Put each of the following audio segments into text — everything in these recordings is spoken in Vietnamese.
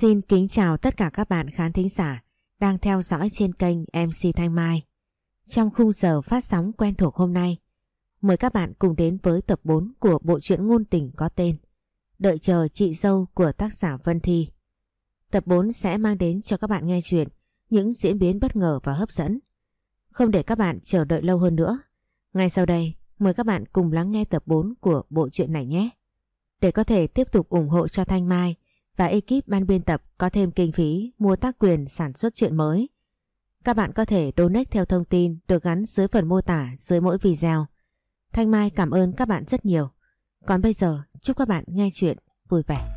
Xin kính chào tất cả các bạn khán thính giả đang theo dõi trên kênh MC Thanh Mai. Trong khung giờ phát sóng quen thuộc hôm nay, mời các bạn cùng đến với tập 4 của bộ truyện ngôn tình có tên Đợi chờ chị dâu của tác giả Vân Thi. Tập 4 sẽ mang đến cho các bạn nghe chuyện những diễn biến bất ngờ và hấp dẫn. Không để các bạn chờ đợi lâu hơn nữa, ngay sau đây mời các bạn cùng lắng nghe tập 4 của bộ truyện này nhé. Để có thể tiếp tục ủng hộ cho Thanh Mai và ekip ban biên tập có thêm kinh phí mua tác quyền sản xuất chuyện mới. Các bạn có thể donate theo thông tin được gắn dưới phần mô tả dưới mỗi video. Thanh Mai cảm ơn các bạn rất nhiều. Còn bây giờ chúc các bạn nghe chuyện vui vẻ.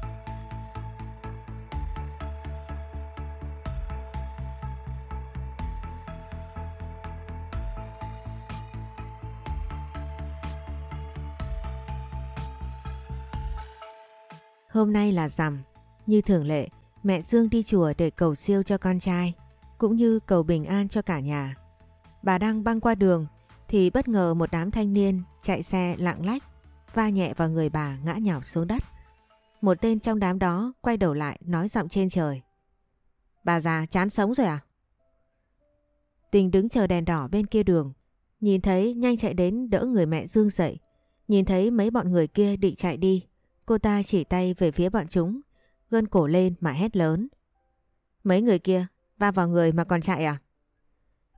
Hôm nay là rằm, như thường lệ, mẹ Dương đi chùa để cầu siêu cho con trai, cũng như cầu bình an cho cả nhà. Bà đang băng qua đường thì bất ngờ một đám thanh niên chạy xe lạng lách, va nhẹ vào người bà ngã nhào xuống đất. Một tên trong đám đó quay đầu lại nói giọng trên trời. Bà già chán sống rồi à? Tình đứng chờ đèn đỏ bên kia đường, nhìn thấy nhanh chạy đến đỡ người mẹ Dương dậy. Nhìn thấy mấy bọn người kia định chạy đi, cô ta chỉ tay về phía bọn chúng gân cổ lên mà hét lớn. Mấy người kia, va vào người mà còn chạy à?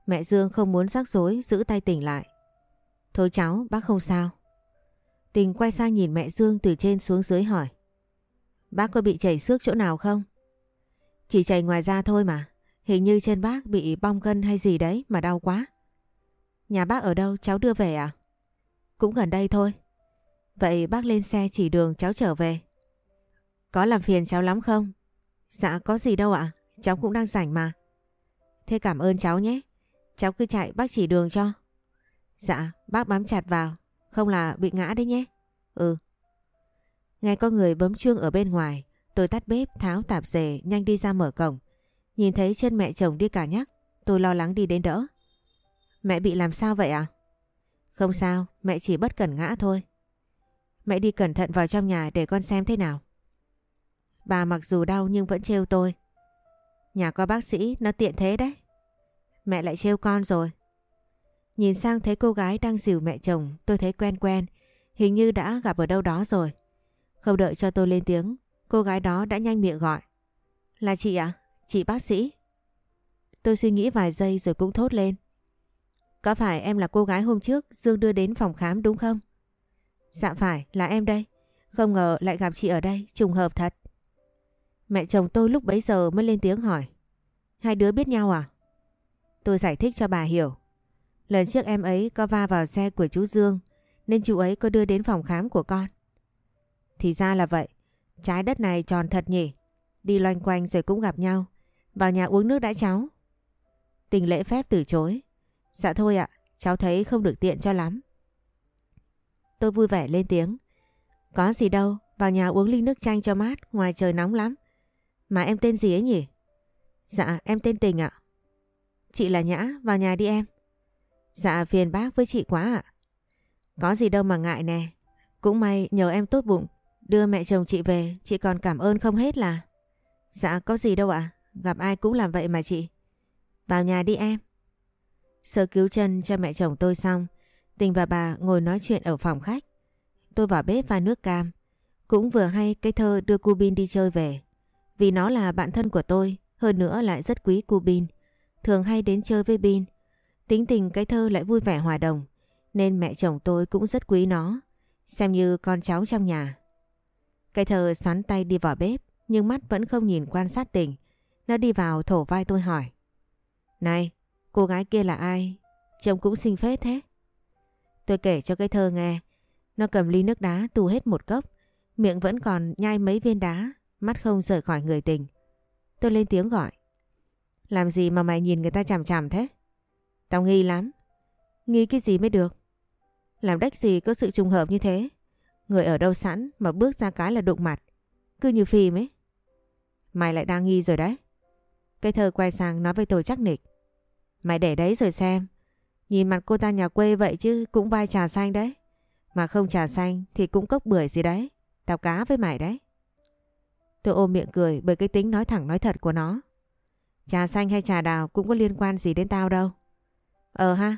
Mẹ Dương không muốn rắc rối giữ tay tỉnh lại. Thôi cháu, bác không sao. Tình quay sang nhìn mẹ Dương từ trên xuống dưới hỏi. Bác có bị chảy xước chỗ nào không? Chỉ chảy ngoài da thôi mà. Hình như trên bác bị bong gân hay gì đấy mà đau quá. Nhà bác ở đâu cháu đưa về à? Cũng gần đây thôi. Vậy bác lên xe chỉ đường cháu trở về. Có làm phiền cháu lắm không? Dạ có gì đâu ạ, cháu cũng đang rảnh mà. Thế cảm ơn cháu nhé, cháu cứ chạy bác chỉ đường cho. Dạ, bác bám chặt vào, không là bị ngã đấy nhé. Ừ. Nghe có người bấm chuông ở bên ngoài, tôi tắt bếp tháo tạp dề nhanh đi ra mở cổng. Nhìn thấy chân mẹ chồng đi cả nhắc, tôi lo lắng đi đến đỡ. Mẹ bị làm sao vậy à? Không sao, mẹ chỉ bất cẩn ngã thôi. Mẹ đi cẩn thận vào trong nhà để con xem thế nào. Bà mặc dù đau nhưng vẫn trêu tôi. Nhà có bác sĩ nó tiện thế đấy. Mẹ lại trêu con rồi. Nhìn sang thấy cô gái đang dìu mẹ chồng tôi thấy quen quen. Hình như đã gặp ở đâu đó rồi. Không đợi cho tôi lên tiếng. Cô gái đó đã nhanh miệng gọi. Là chị ạ? Chị bác sĩ? Tôi suy nghĩ vài giây rồi cũng thốt lên. Có phải em là cô gái hôm trước Dương đưa đến phòng khám đúng không? Dạ phải, là em đây. Không ngờ lại gặp chị ở đây, trùng hợp thật. Mẹ chồng tôi lúc bấy giờ mới lên tiếng hỏi. Hai đứa biết nhau à? Tôi giải thích cho bà hiểu. Lần trước em ấy có va vào xe của chú Dương nên chú ấy có đưa đến phòng khám của con. Thì ra là vậy. Trái đất này tròn thật nhỉ. Đi loanh quanh rồi cũng gặp nhau. Vào nhà uống nước đã cháu. Tình lễ phép từ chối. Dạ thôi ạ, cháu thấy không được tiện cho lắm. Tôi vui vẻ lên tiếng. Có gì đâu, vào nhà uống ly nước chanh cho mát, ngoài trời nóng lắm. Mà em tên gì ấy nhỉ? Dạ em tên Tình ạ. Chị là Nhã, vào nhà đi em. Dạ phiền bác với chị quá ạ. Có gì đâu mà ngại nè. Cũng may nhờ em tốt bụng, đưa mẹ chồng chị về, chị còn cảm ơn không hết là. Dạ có gì đâu ạ, gặp ai cũng làm vậy mà chị. Vào nhà đi em. Sơ cứu chân cho mẹ chồng tôi xong, Tình và bà ngồi nói chuyện ở phòng khách. Tôi vào bếp pha nước cam. Cũng vừa hay cây thơ đưa Cubin đi chơi về. Vì nó là bạn thân của tôi, hơn nữa lại rất quý cu Bin. Thường hay đến chơi với Bin. Tính tình cái thơ lại vui vẻ hòa đồng, nên mẹ chồng tôi cũng rất quý nó, xem như con cháu trong nhà. Cái thơ xoắn tay đi vào bếp, nhưng mắt vẫn không nhìn quan sát tình. Nó đi vào thổ vai tôi hỏi. Này, cô gái kia là ai? Trông cũng xinh phết thế. Tôi kể cho cái thơ nghe. Nó cầm ly nước đá tù hết một cốc, miệng vẫn còn nhai mấy viên đá mắt không rời khỏi người tình. Tôi lên tiếng gọi. Làm gì mà mày nhìn người ta chằm chằm thế? Tao nghi lắm. Nghi cái gì mới được? Làm đách gì có sự trùng hợp như thế? Người ở đâu sẵn mà bước ra cái là đụng mặt. Cứ như phim ấy. Mày lại đang nghi rồi đấy. Cái thơ quay sang nói với tôi chắc nịch. Mày để đấy rồi xem. Nhìn mặt cô ta nhà quê vậy chứ cũng vai trà xanh đấy. Mà không trà xanh thì cũng cốc bưởi gì đấy. Tao cá với mày đấy. Tôi ôm miệng cười bởi cái tính nói thẳng nói thật của nó. Trà xanh hay trà đào cũng có liên quan gì đến tao đâu. Ờ ha,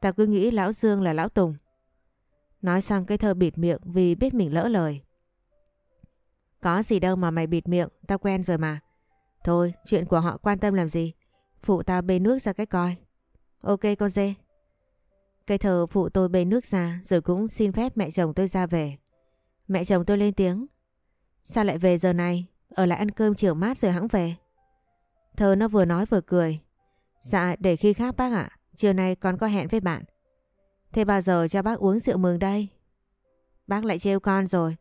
tao cứ nghĩ lão Dương là lão Tùng. Nói xong cái thơ bịt miệng vì biết mình lỡ lời. Có gì đâu mà mày bịt miệng, tao quen rồi mà. Thôi, chuyện của họ quan tâm làm gì? Phụ tao bê nước ra cái coi. Ok con dê. Cây thờ phụ tôi bê nước ra rồi cũng xin phép mẹ chồng tôi ra về. Mẹ chồng tôi lên tiếng. Sao lại về giờ này? Ở lại ăn cơm chiều mát rồi hãng về. Thơ nó vừa nói vừa cười. Dạ để khi khác bác ạ. Chiều nay con có hẹn với bạn. Thế bao giờ cho bác uống rượu mừng đây? Bác lại trêu con rồi.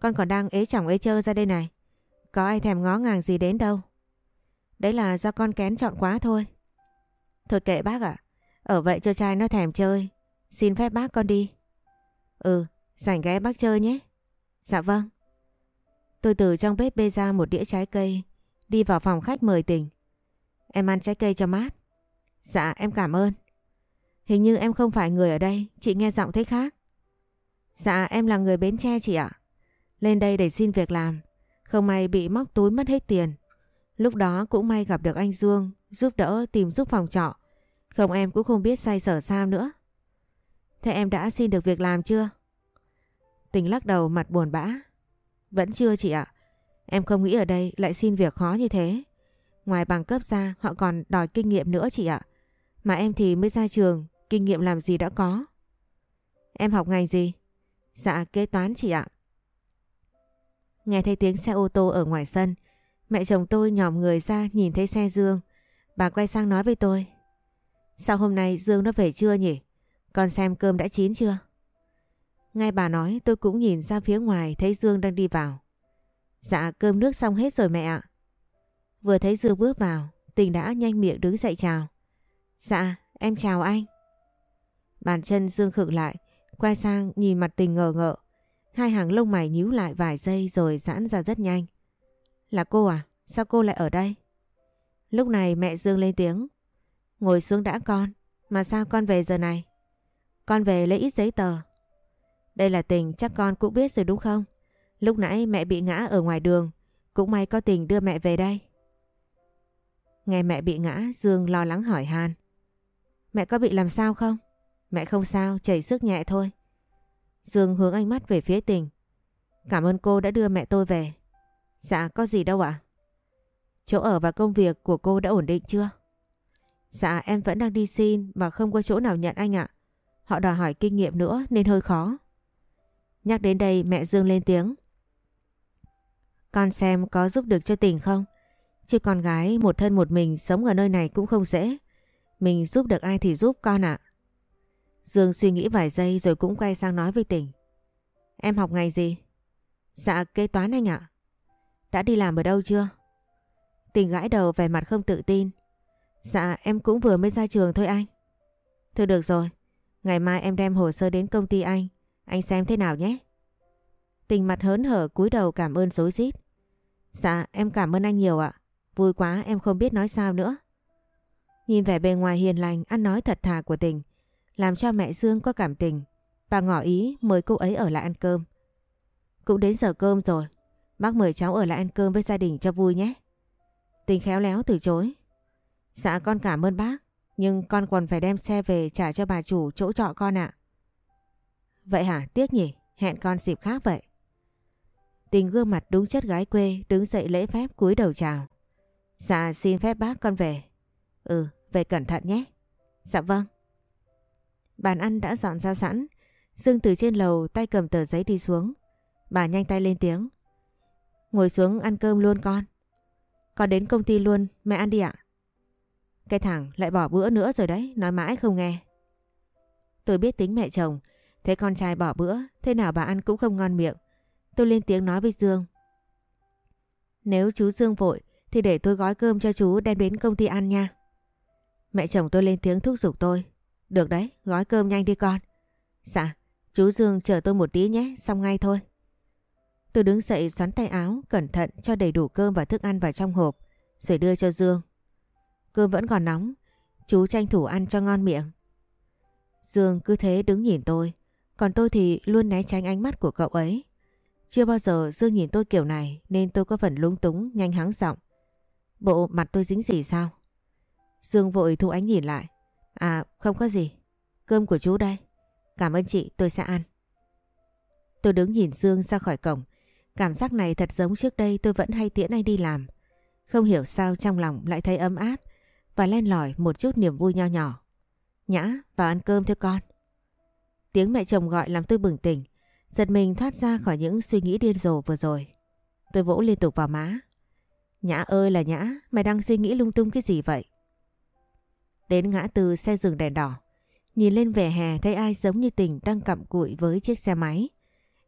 Con còn đang ế chỏng ế chơ ra đây này. Có ai thèm ngó ngàng gì đến đâu. Đấy là do con kén chọn quá thôi. Thôi kệ bác ạ. Ở vậy cho trai nó thèm chơi. Xin phép bác con đi. Ừ, rảnh ghé bác chơi nhé. Dạ vâng. Tôi từ trong bếp bê ra một đĩa trái cây. Đi vào phòng khách mời tình. Em ăn trái cây cho mát. Dạ em cảm ơn. Hình như em không phải người ở đây, chị nghe giọng thấy khác. Dạ em là người Bến Tre chị ạ. Lên đây để xin việc làm. Không may bị móc túi mất hết tiền. Lúc đó cũng may gặp được anh Dương, giúp đỡ tìm giúp phòng trọ. Không em cũng không biết xoay sở sao nữa. Thế em đã xin được việc làm chưa? Tình lắc đầu mặt buồn bã. Vẫn chưa chị ạ. Em không nghĩ ở đây lại xin việc khó như thế. Ngoài bằng cấp ra họ còn đòi kinh nghiệm nữa chị ạ. Mà em thì mới ra trường, kinh nghiệm làm gì đã có. Em học ngành gì? Dạ kế toán chị ạ. Nghe thấy tiếng xe ô tô ở ngoài sân, mẹ chồng tôi nhòm người ra nhìn thấy xe Dương. Bà quay sang nói với tôi. Sao hôm nay Dương nó về chưa nhỉ? Con xem cơm đã chín chưa? Ngay bà nói tôi cũng nhìn ra phía ngoài thấy Dương đang đi vào. Dạ cơm nước xong hết rồi mẹ ạ. Vừa thấy Dương bước vào, tình đã nhanh miệng đứng dậy chào. Dạ, em chào anh. Bàn chân Dương khựng lại, quay sang nhìn mặt tình ngờ ngợ. Hai hàng lông mày nhíu lại vài giây rồi giãn ra rất nhanh. Là cô à? Sao cô lại ở đây? Lúc này mẹ Dương lên tiếng. Ngồi xuống đã con. Mà sao con về giờ này? Con về lấy ít giấy tờ. Đây là tình chắc con cũng biết rồi đúng không? Lúc nãy mẹ bị ngã ở ngoài đường. Cũng may có tình đưa mẹ về đây. Ngày mẹ bị ngã, Dương lo lắng hỏi Han. Mẹ có bị làm sao không? Mẹ không sao, chảy sức nhẹ thôi. Dương hướng ánh mắt về phía tình. Cảm ơn cô đã đưa mẹ tôi về. Dạ, có gì đâu ạ? Chỗ ở và công việc của cô đã ổn định chưa? Dạ, em vẫn đang đi xin và không có chỗ nào nhận anh ạ. Họ đòi hỏi kinh nghiệm nữa nên hơi khó. Nhắc đến đây mẹ Dương lên tiếng. Con xem có giúp được cho tình không? Chứ con gái một thân một mình sống ở nơi này cũng không dễ. Mình giúp được ai thì giúp con ạ. Dương suy nghĩ vài giây rồi cũng quay sang nói với Tình. Em học ngày gì? Dạ kế toán anh ạ. Đã đi làm ở đâu chưa? Tình gãi đầu vẻ mặt không tự tin. Dạ em cũng vừa mới ra trường thôi anh. Thôi được rồi. Ngày mai em đem hồ sơ đến công ty anh. Anh xem thế nào nhé. Tình mặt hớn hở cúi đầu cảm ơn dối rít. Dạ em cảm ơn anh nhiều ạ. Vui quá em không biết nói sao nữa. Nhìn vẻ bề ngoài hiền lành, ăn nói thật thà của tình, làm cho mẹ Dương có cảm tình. Bà ngỏ ý mời cô ấy ở lại ăn cơm. Cũng đến giờ cơm rồi, bác mời cháu ở lại ăn cơm với gia đình cho vui nhé. Tình khéo léo từ chối. Dạ con cảm ơn bác, nhưng con còn phải đem xe về trả cho bà chủ chỗ trọ con ạ. Vậy hả, tiếc nhỉ, hẹn con dịp khác vậy. Tình gương mặt đúng chất gái quê đứng dậy lễ phép cúi đầu chào. Dạ xin phép bác con về. Ừ, về cẩn thận nhé. Dạ vâng. Bàn ăn đã dọn ra sẵn. Dương từ trên lầu tay cầm tờ giấy đi xuống. Bà nhanh tay lên tiếng. Ngồi xuống ăn cơm luôn con. Con đến công ty luôn, mẹ ăn đi ạ. Cái thằng lại bỏ bữa nữa rồi đấy, nói mãi không nghe. Tôi biết tính mẹ chồng, thế con trai bỏ bữa, thế nào bà ăn cũng không ngon miệng. Tôi lên tiếng nói với Dương. Nếu chú Dương vội, thì để tôi gói cơm cho chú đem đến công ty ăn nha. Mẹ chồng tôi lên tiếng thúc giục tôi. Được đấy, gói cơm nhanh đi con. Dạ, chú Dương chờ tôi một tí nhé, xong ngay thôi. Tôi đứng dậy xoắn tay áo, cẩn thận cho đầy đủ cơm và thức ăn vào trong hộp, rồi đưa cho Dương. Cơm vẫn còn nóng, chú tranh thủ ăn cho ngon miệng. Dương cứ thế đứng nhìn tôi, còn tôi thì luôn né tránh ánh mắt của cậu ấy. Chưa bao giờ Dương nhìn tôi kiểu này nên tôi có phần lúng túng nhanh hắng giọng. Bộ mặt tôi dính gì sao? Dương vội thu ánh nhìn lại. À không có gì. Cơm của chú đây. Cảm ơn chị tôi sẽ ăn. Tôi đứng nhìn Dương ra khỏi cổng. Cảm giác này thật giống trước đây tôi vẫn hay tiễn anh đi làm. Không hiểu sao trong lòng lại thấy ấm áp và len lỏi một chút niềm vui nho nhỏ. Nhã, vào ăn cơm thôi con. Tiếng mẹ chồng gọi làm tôi bừng tỉnh, giật mình thoát ra khỏi những suy nghĩ điên rồ vừa rồi. Tôi vỗ liên tục vào má. Nhã ơi là Nhã, mày đang suy nghĩ lung tung cái gì vậy? Đến ngã tư xe dừng đèn đỏ, nhìn lên vẻ hè thấy ai giống như tình đang cặm cụi với chiếc xe máy.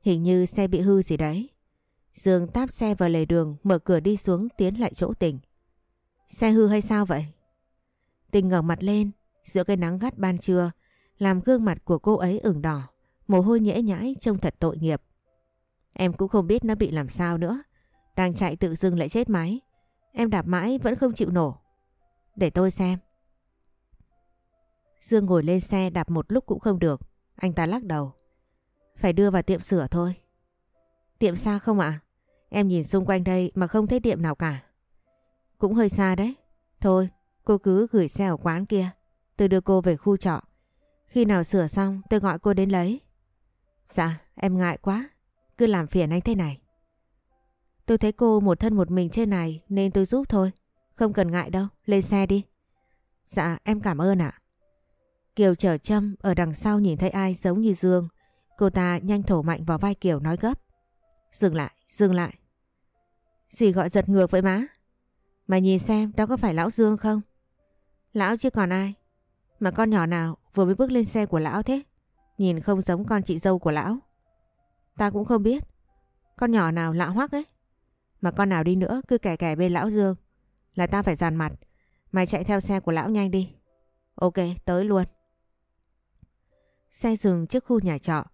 Hình như xe bị hư gì đấy. Dương táp xe vào lề đường, mở cửa đi xuống tiến lại chỗ tình. Xe hư hay sao vậy? Tình ngẩng mặt lên, giữa cái nắng gắt ban trưa, làm gương mặt của cô ấy ửng đỏ, mồ hôi nhễ nhãi trông thật tội nghiệp. Em cũng không biết nó bị làm sao nữa. Đang chạy tự dưng lại chết máy. Em đạp mãi vẫn không chịu nổ. Để tôi xem. Dương ngồi lên xe đạp một lúc cũng không được. Anh ta lắc đầu. Phải đưa vào tiệm sửa thôi. Tiệm xa không ạ? Em nhìn xung quanh đây mà không thấy tiệm nào cả. Cũng hơi xa đấy. Thôi, cô cứ gửi xe ở quán kia. Tôi đưa cô về khu trọ. Khi nào sửa xong tôi gọi cô đến lấy. Dạ, em ngại quá. Cứ làm phiền anh thế này. Tôi thấy cô một thân một mình trên này nên tôi giúp thôi. Không cần ngại đâu, lên xe đi. Dạ, em cảm ơn ạ. Kiều chở châm ở đằng sau nhìn thấy ai giống như Dương. Cô ta nhanh thổ mạnh vào vai Kiều nói gấp. Dừng lại, dừng lại. Gì gọi giật ngược vậy má? Mà nhìn xem đó có phải lão Dương không? Lão chứ còn ai? Mà con nhỏ nào vừa mới bước lên xe của lão thế? Nhìn không giống con chị dâu của lão. Ta cũng không biết. Con nhỏ nào lạ hoắc ấy. Mà con nào đi nữa cứ kẻ kẻ bên lão Dương. Là ta phải dàn mặt. Mày chạy theo xe của lão nhanh đi. Ok, tới luôn. Xe dừng trước khu nhà trọ.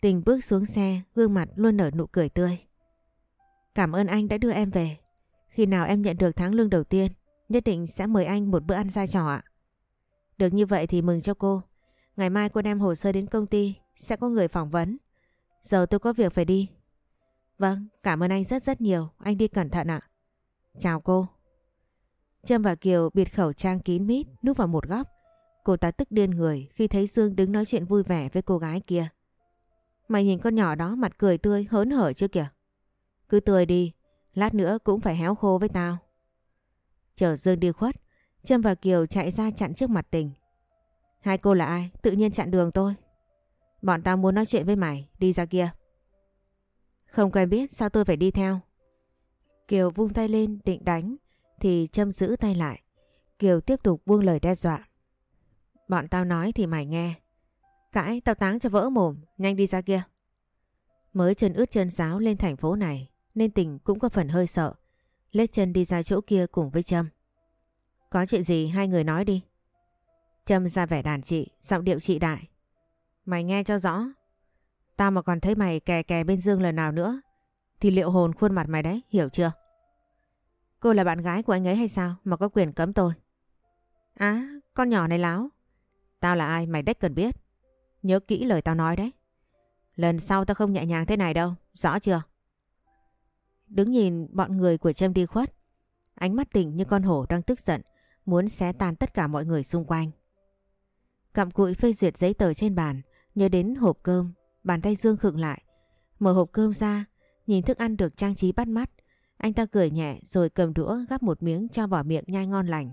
Tình bước xuống xe, gương mặt luôn nở nụ cười tươi. Cảm ơn anh đã đưa em về. Khi nào em nhận được tháng lương đầu tiên, nhất định sẽ mời anh một bữa ăn ra trò ạ. Được như vậy thì mừng cho cô. Ngày mai cô đem hồ sơ đến công ty, sẽ có người phỏng vấn. Giờ tôi có việc phải đi. Vâng, cảm ơn anh rất rất nhiều. Anh đi cẩn thận ạ. Chào cô. Trâm và Kiều biệt khẩu trang kín mít, núp vào một góc. Cô ta tức điên người khi thấy Dương đứng nói chuyện vui vẻ với cô gái kia. Mày nhìn con nhỏ đó mặt cười tươi hớn hở chưa kìa. Cứ tươi đi, lát nữa cũng phải héo khô với tao. Chờ Dương đi khuất, Trâm và Kiều chạy ra chặn trước mặt tình. Hai cô là ai? Tự nhiên chặn đường tôi. Bọn tao muốn nói chuyện với mày, đi ra kia. Không quen biết sao tôi phải đi theo. Kiều vung tay lên định đánh thì Trâm giữ tay lại. Kiều tiếp tục buông lời đe dọa. Bọn tao nói thì mày nghe. Cãi tao táng cho vỡ mồm, nhanh đi ra kia. Mới chân ướt chân giáo lên thành phố này nên tình cũng có phần hơi sợ. Lết chân đi ra chỗ kia cùng với Trâm. Có chuyện gì hai người nói đi. Trâm ra vẻ đàn chị, giọng điệu chị đại. Mày nghe cho rõ. Tao mà còn thấy mày kè kè bên Dương lần nào nữa thì liệu hồn khuôn mặt mày đấy, hiểu chưa? Cô là bạn gái của anh ấy hay sao mà có quyền cấm tôi? Á, con nhỏ này láo. Tao là ai mày đếch cần biết. Nhớ kỹ lời tao nói đấy. Lần sau tao không nhẹ nhàng thế này đâu, rõ chưa? Đứng nhìn bọn người của Trâm đi khuất. Ánh mắt tỉnh như con hổ đang tức giận, muốn xé tan tất cả mọi người xung quanh. Cặm cụi phê duyệt giấy tờ trên bàn, nhớ đến hộp cơm, bàn tay Dương khựng lại. Mở hộp cơm ra, nhìn thức ăn được trang trí bắt mắt. Anh ta cười nhẹ rồi cầm đũa gắp một miếng cho vào miệng nhai ngon lành.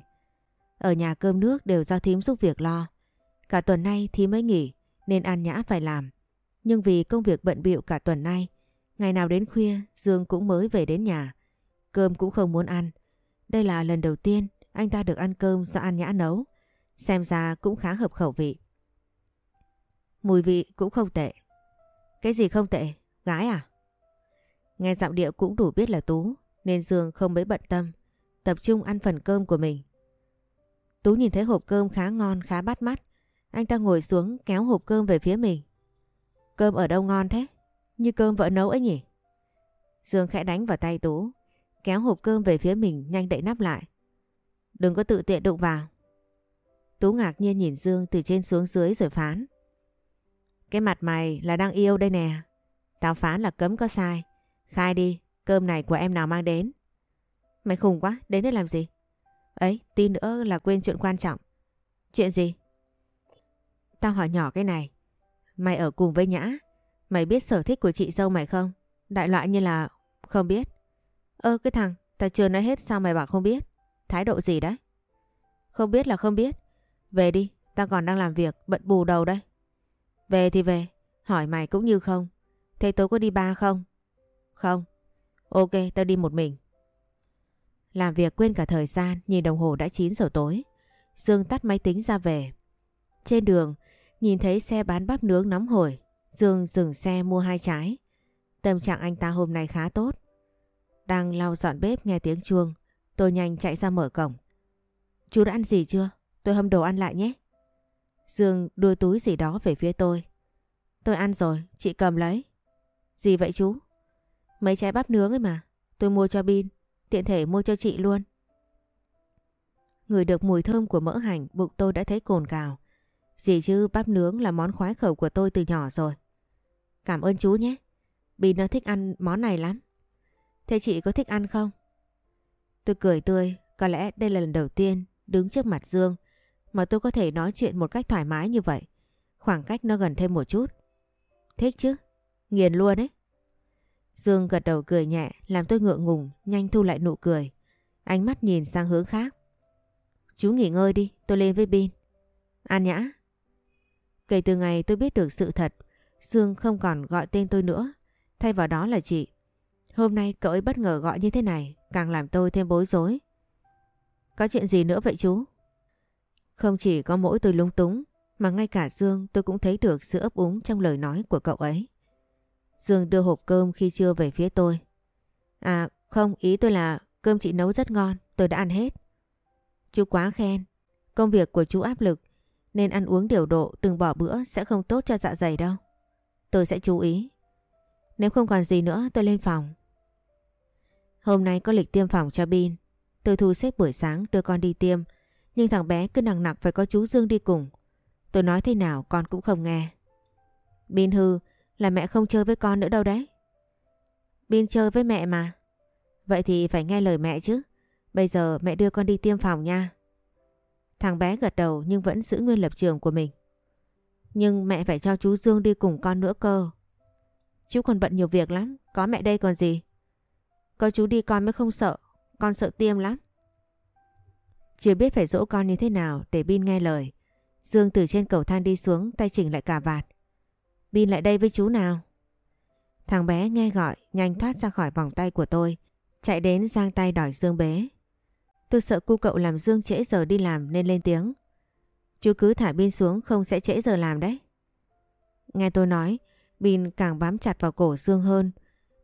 Ở nhà cơm nước đều do thím giúp việc lo. Cả tuần nay thím mới nghỉ nên An Nhã phải làm. Nhưng vì công việc bận bịu cả tuần nay, ngày nào đến khuya Dương cũng mới về đến nhà. Cơm cũng không muốn ăn. Đây là lần đầu tiên anh ta được ăn cơm do An Nhã nấu. Xem ra cũng khá hợp khẩu vị. Mùi vị cũng không tệ. Cái gì không tệ? Gái à? Nghe giọng điệu cũng đủ biết là Tú, nên Dương không mấy bận tâm, tập trung ăn phần cơm của mình. Tú nhìn thấy hộp cơm khá ngon, khá bắt mắt. Anh ta ngồi xuống kéo hộp cơm về phía mình. Cơm ở đâu ngon thế? Như cơm vợ nấu ấy nhỉ? Dương khẽ đánh vào tay Tú, kéo hộp cơm về phía mình nhanh đậy nắp lại. Đừng có tự tiện đụng vào. Tú ngạc nhiên nhìn Dương từ trên xuống dưới rồi phán. Cái mặt mày là đang yêu đây nè. Tao phán là cấm có sai. Khai đi, cơm này của em nào mang đến? Mày khùng quá, đến đây làm gì? Ấy, tin nữa là quên chuyện quan trọng. Chuyện gì? Tao hỏi nhỏ cái này. Mày ở cùng với Nhã, mày biết sở thích của chị dâu mày không? Đại loại như là không biết. Ơ cái thằng, tao chưa nói hết sao mày bảo không biết? Thái độ gì đấy? Không biết là không biết. Về đi, tao còn đang làm việc, bận bù đầu đây. Về thì về, hỏi mày cũng như không. Thế tối có đi ba không? Không. Ok, tao đi một mình. Làm việc quên cả thời gian, nhìn đồng hồ đã 9 giờ tối. Dương tắt máy tính ra về. Trên đường, nhìn thấy xe bán bắp nướng nóng hổi. Dương dừng xe mua hai trái. Tâm trạng anh ta hôm nay khá tốt. Đang lau dọn bếp nghe tiếng chuông. Tôi nhanh chạy ra mở cổng. Chú đã ăn gì chưa? Tôi hâm đồ ăn lại nhé. Dương đưa túi gì đó về phía tôi. Tôi ăn rồi, chị cầm lấy. Gì vậy chú? Mấy trái bắp nướng ấy mà. Tôi mua cho Bin, tiện thể mua cho chị luôn. Người được mùi thơm của mỡ hành, bụng tôi đã thấy cồn cào. Gì chứ bắp nướng là món khoái khẩu của tôi từ nhỏ rồi. Cảm ơn chú nhé. Bin nó thích ăn món này lắm. Thế chị có thích ăn không? Tôi cười tươi, có lẽ đây là lần đầu tiên đứng trước mặt Dương mà tôi có thể nói chuyện một cách thoải mái như vậy. Khoảng cách nó gần thêm một chút. Thích chứ? Nghiền luôn ấy. Dương gật đầu cười nhẹ làm tôi ngượng ngùng nhanh thu lại nụ cười. Ánh mắt nhìn sang hướng khác. Chú nghỉ ngơi đi, tôi lên với Bin. An nhã. Kể từ ngày tôi biết được sự thật, Dương không còn gọi tên tôi nữa, thay vào đó là chị. Hôm nay cậu ấy bất ngờ gọi như thế này, càng làm tôi thêm bối rối. Có chuyện gì nữa vậy chú? Không chỉ có mỗi tôi lung túng, mà ngay cả Dương tôi cũng thấy được sự ấp úng trong lời nói của cậu ấy. Dương đưa hộp cơm khi trưa về phía tôi. À không, ý tôi là cơm chị nấu rất ngon, tôi đã ăn hết. Chú quá khen, công việc của chú áp lực nên ăn uống điều độ đừng bỏ bữa sẽ không tốt cho dạ dày đâu. Tôi sẽ chú ý. Nếu không còn gì nữa tôi lên phòng. Hôm nay có lịch tiêm phòng cho Bin. Tôi thu xếp buổi sáng đưa con đi tiêm. Nhưng thằng bé cứ nặng nặc phải có chú Dương đi cùng. Tôi nói thế nào con cũng không nghe. Bin hư là mẹ không chơi với con nữa đâu đấy. Bin chơi với mẹ mà. Vậy thì phải nghe lời mẹ chứ. Bây giờ mẹ đưa con đi tiêm phòng nha. Thằng bé gật đầu nhưng vẫn giữ nguyên lập trường của mình. Nhưng mẹ phải cho chú Dương đi cùng con nữa cơ. Chú còn bận nhiều việc lắm, có mẹ đây còn gì. Có chú đi con mới không sợ, con sợ tiêm lắm. Chưa biết phải dỗ con như thế nào để Bin nghe lời. Dương từ trên cầu thang đi xuống tay chỉnh lại cà vạt. Bin lại đây với chú nào. Thằng bé nghe gọi nhanh thoát ra khỏi vòng tay của tôi. Chạy đến giang tay đòi Dương bế. Tôi sợ cu cậu làm Dương trễ giờ đi làm nên lên tiếng. Chú cứ thả Bin xuống không sẽ trễ giờ làm đấy. Nghe tôi nói, Bin càng bám chặt vào cổ Dương hơn.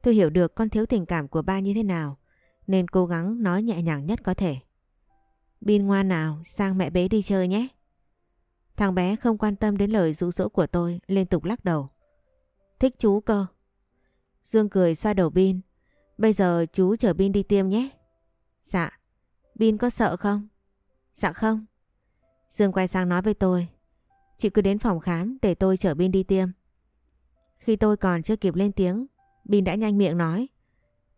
Tôi hiểu được con thiếu tình cảm của ba như thế nào, nên cố gắng nói nhẹ nhàng nhất có thể. Bin ngoan nào, sang mẹ bế đi chơi nhé. Thằng bé không quan tâm đến lời rũ rỗ của tôi, liên tục lắc đầu. Thích chú cơ. Dương cười xoa đầu Bin. Bây giờ chú chở Bin đi tiêm nhé. Dạ. Bin có sợ không? Dạ không. Dương quay sang nói với tôi. Chị cứ đến phòng khám để tôi chở Bin đi tiêm. Khi tôi còn chưa kịp lên tiếng, Bin đã nhanh miệng nói.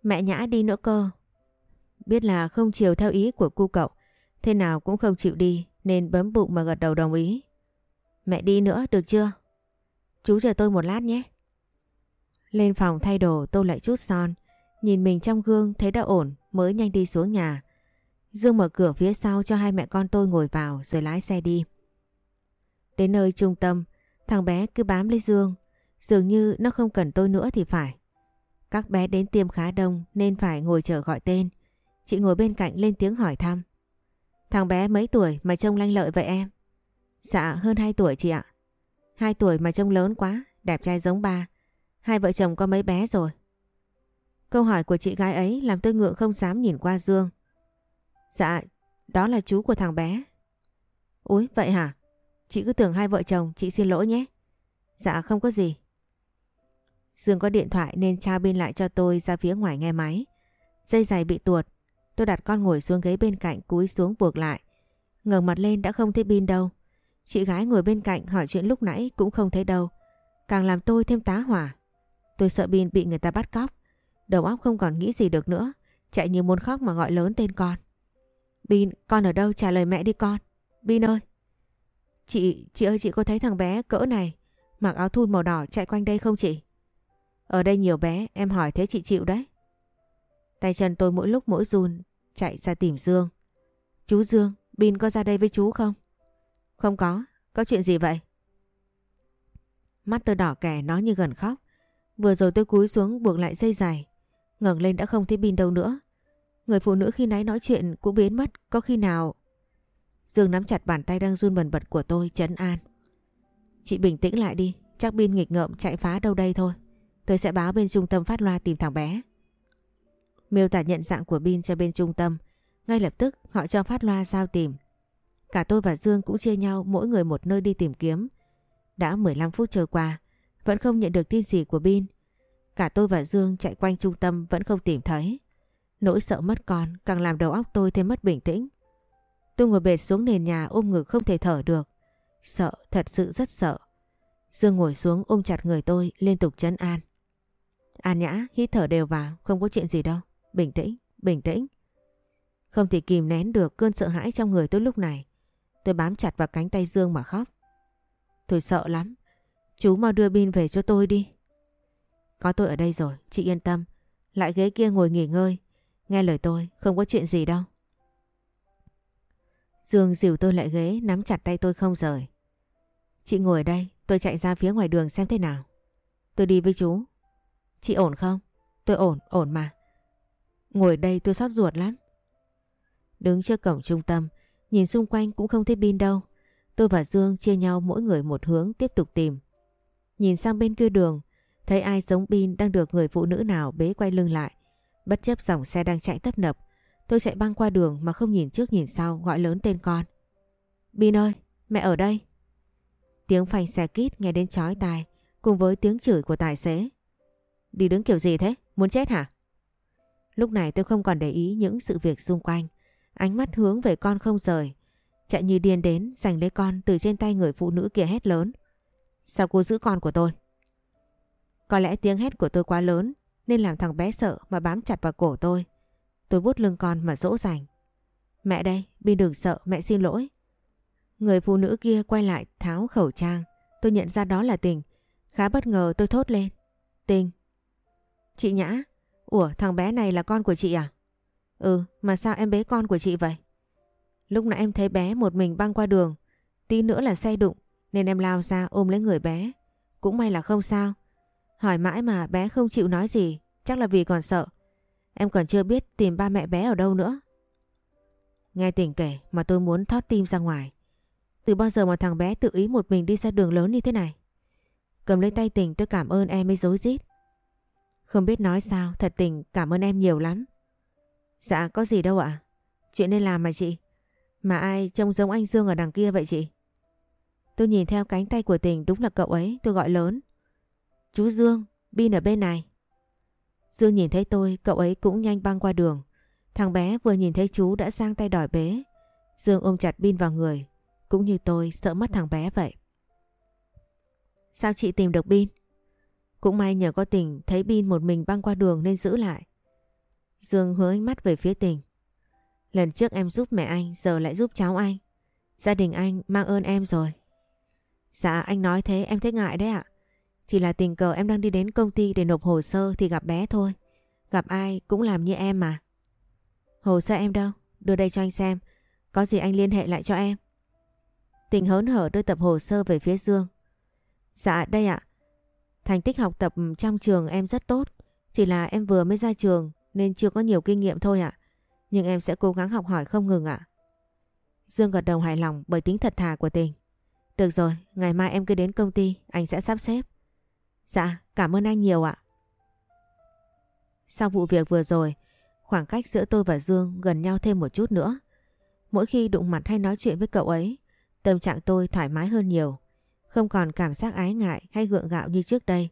Mẹ nhã đi nữa cơ. Biết là không chiều theo ý của cu cậu, thế nào cũng không chịu đi nên bấm bụng mà gật đầu đồng ý. Mẹ đi nữa được chưa? Chú chờ tôi một lát nhé. Lên phòng thay đồ tôi lại chút son. Nhìn mình trong gương thấy đã ổn mới nhanh đi xuống nhà. Dương mở cửa phía sau cho hai mẹ con tôi ngồi vào rồi lái xe đi. Đến nơi trung tâm, thằng bé cứ bám lấy Dương. Dường như nó không cần tôi nữa thì phải. Các bé đến tiêm khá đông nên phải ngồi chờ gọi tên. Chị ngồi bên cạnh lên tiếng hỏi thăm. Thằng bé mấy tuổi mà trông lanh lợi vậy em? Dạ hơn 2 tuổi chị ạ. 2 tuổi mà trông lớn quá, đẹp trai giống ba. Hai vợ chồng có mấy bé rồi. Câu hỏi của chị gái ấy làm tôi ngượng không dám nhìn qua Dương. Dạ, đó là chú của thằng bé. Úi, vậy hả? Chị cứ tưởng hai vợ chồng, chị xin lỗi nhé. Dạ không có gì. Dương có điện thoại nên trao bên lại cho tôi ra phía ngoài nghe máy. Dây giày bị tuột. Tôi đặt con ngồi xuống ghế bên cạnh cúi xuống buộc lại. ngẩng mặt lên đã không thấy pin đâu. Chị gái ngồi bên cạnh hỏi chuyện lúc nãy cũng không thấy đâu. Càng làm tôi thêm tá hỏa. Tôi sợ pin bị người ta bắt cóc. Đầu óc không còn nghĩ gì được nữa. Chạy như muốn khóc mà gọi lớn tên con. Bin, con ở đâu? Trả lời mẹ đi con. Bin ơi. Chị, chị ơi chị có thấy thằng bé cỡ này mặc áo thun màu đỏ chạy quanh đây không chị? Ở đây nhiều bé, em hỏi thế chị chịu đấy. Tay chân tôi mỗi lúc mỗi run, chạy ra tìm Dương. Chú Dương, Bin có ra đây với chú không? Không có, có chuyện gì vậy? Mắt tôi đỏ kẻ nói như gần khóc. Vừa rồi tôi cúi xuống buộc lại dây dài. ngẩng lên đã không thấy Bin đâu nữa. Người phụ nữ khi nãy nói chuyện cũng biến mất, có khi nào... Dương nắm chặt bàn tay đang run bần bật của tôi, chấn an. Chị bình tĩnh lại đi, chắc Bin nghịch ngợm chạy phá đâu đây thôi. Tôi sẽ báo bên trung tâm phát loa tìm thằng bé. Miêu tả nhận dạng của Bin cho bên trung tâm. Ngay lập tức họ cho phát loa giao tìm. Cả tôi và Dương cũng chia nhau mỗi người một nơi đi tìm kiếm. Đã 15 phút trôi qua, vẫn không nhận được tin gì của Bin. Cả tôi và Dương chạy quanh trung tâm vẫn không tìm thấy. Nỗi sợ mất con càng làm đầu óc tôi thêm mất bình tĩnh. Tôi ngồi bệt xuống nền nhà ôm ngực không thể thở được. Sợ, thật sự rất sợ. Dương ngồi xuống ôm chặt người tôi liên tục chấn an. An nhã, hít thở đều vào, không có chuyện gì đâu. Bình tĩnh, bình tĩnh. Không thể kìm nén được cơn sợ hãi trong người tôi lúc này. Tôi bám chặt vào cánh tay Dương mà khóc. Tôi sợ lắm. Chú mau đưa pin về cho tôi đi. Có tôi ở đây rồi, chị yên tâm. Lại ghế kia ngồi nghỉ ngơi. Nghe lời tôi, không có chuyện gì đâu. Dương dìu tôi lại ghế, nắm chặt tay tôi không rời. Chị ngồi ở đây, tôi chạy ra phía ngoài đường xem thế nào. Tôi đi với chú. Chị ổn không? Tôi ổn, ổn mà. Ngồi đây tôi xót ruột lắm. Đứng trước cổng trung tâm, nhìn xung quanh cũng không thấy pin đâu. Tôi và Dương chia nhau mỗi người một hướng tiếp tục tìm. Nhìn sang bên kia đường, thấy ai giống pin đang được người phụ nữ nào bế quay lưng lại. Bất chấp dòng xe đang chạy tấp nập, tôi chạy băng qua đường mà không nhìn trước nhìn sau gọi lớn tên con. Pin ơi, mẹ ở đây. Tiếng phanh xe kít nghe đến chói tai cùng với tiếng chửi của tài xế. Đi đứng kiểu gì thế? Muốn chết hả? Lúc này tôi không còn để ý những sự việc xung quanh. Ánh mắt hướng về con không rời. Chạy như điên đến giành lấy con từ trên tay người phụ nữ kia hét lớn. Sao cô giữ con của tôi? Có lẽ tiếng hét của tôi quá lớn nên làm thằng bé sợ mà bám chặt vào cổ tôi. Tôi vuốt lưng con mà dỗ dành. Mẹ đây, Bi đừng sợ, mẹ xin lỗi. Người phụ nữ kia quay lại tháo khẩu trang. Tôi nhận ra đó là Tình. Khá bất ngờ tôi thốt lên. Tình. Chị Nhã, ủa thằng bé này là con của chị à? Ừ, mà sao em bế con của chị vậy? Lúc nãy em thấy bé một mình băng qua đường. Tí nữa là xe đụng nên em lao ra ôm lấy người bé. Cũng may là không sao. Hỏi mãi mà bé không chịu nói gì, chắc là vì còn sợ. Em còn chưa biết tìm ba mẹ bé ở đâu nữa. Nghe tình kể mà tôi muốn thoát tim ra ngoài. Từ bao giờ mà thằng bé tự ý một mình đi ra đường lớn như thế này? Cầm lấy tay tình tôi cảm ơn em mới dối rít không biết nói sao, thật tình cảm ơn em nhiều lắm. Dạ có gì đâu ạ. Chuyện nên làm mà chị. Mà ai trông giống anh Dương ở đằng kia vậy chị? Tôi nhìn theo cánh tay của tình đúng là cậu ấy, tôi gọi lớn. Chú Dương, Bin ở bên này. Dương nhìn thấy tôi, cậu ấy cũng nhanh băng qua đường. Thằng bé vừa nhìn thấy chú đã sang tay đòi bế. Dương ôm chặt Bin vào người, cũng như tôi sợ mất thằng bé vậy. Sao chị tìm được Bin? Cũng may nhờ có tình thấy Bin một mình băng qua đường nên giữ lại. Dương hướng ánh mắt về phía tình. Lần trước em giúp mẹ anh, giờ lại giúp cháu anh. Gia đình anh mang ơn em rồi. Dạ anh nói thế em thấy ngại đấy ạ. Chỉ là tình cờ em đang đi đến công ty để nộp hồ sơ thì gặp bé thôi. Gặp ai cũng làm như em mà. Hồ sơ em đâu? Đưa đây cho anh xem. Có gì anh liên hệ lại cho em. Tình hớn hở đưa tập hồ sơ về phía Dương. Dạ đây ạ. Thành tích học tập trong trường em rất tốt. Chỉ là em vừa mới ra trường nên chưa có nhiều kinh nghiệm thôi ạ. Nhưng em sẽ cố gắng học hỏi không ngừng ạ. Dương gật đầu hài lòng bởi tính thật thà của tình. Được rồi, ngày mai em cứ đến công ty, anh sẽ sắp xếp. Dạ, cảm ơn anh nhiều ạ. Sau vụ việc vừa rồi, khoảng cách giữa tôi và Dương gần nhau thêm một chút nữa. Mỗi khi đụng mặt hay nói chuyện với cậu ấy, tâm trạng tôi thoải mái hơn nhiều. Không còn cảm giác ái ngại hay gượng gạo như trước đây.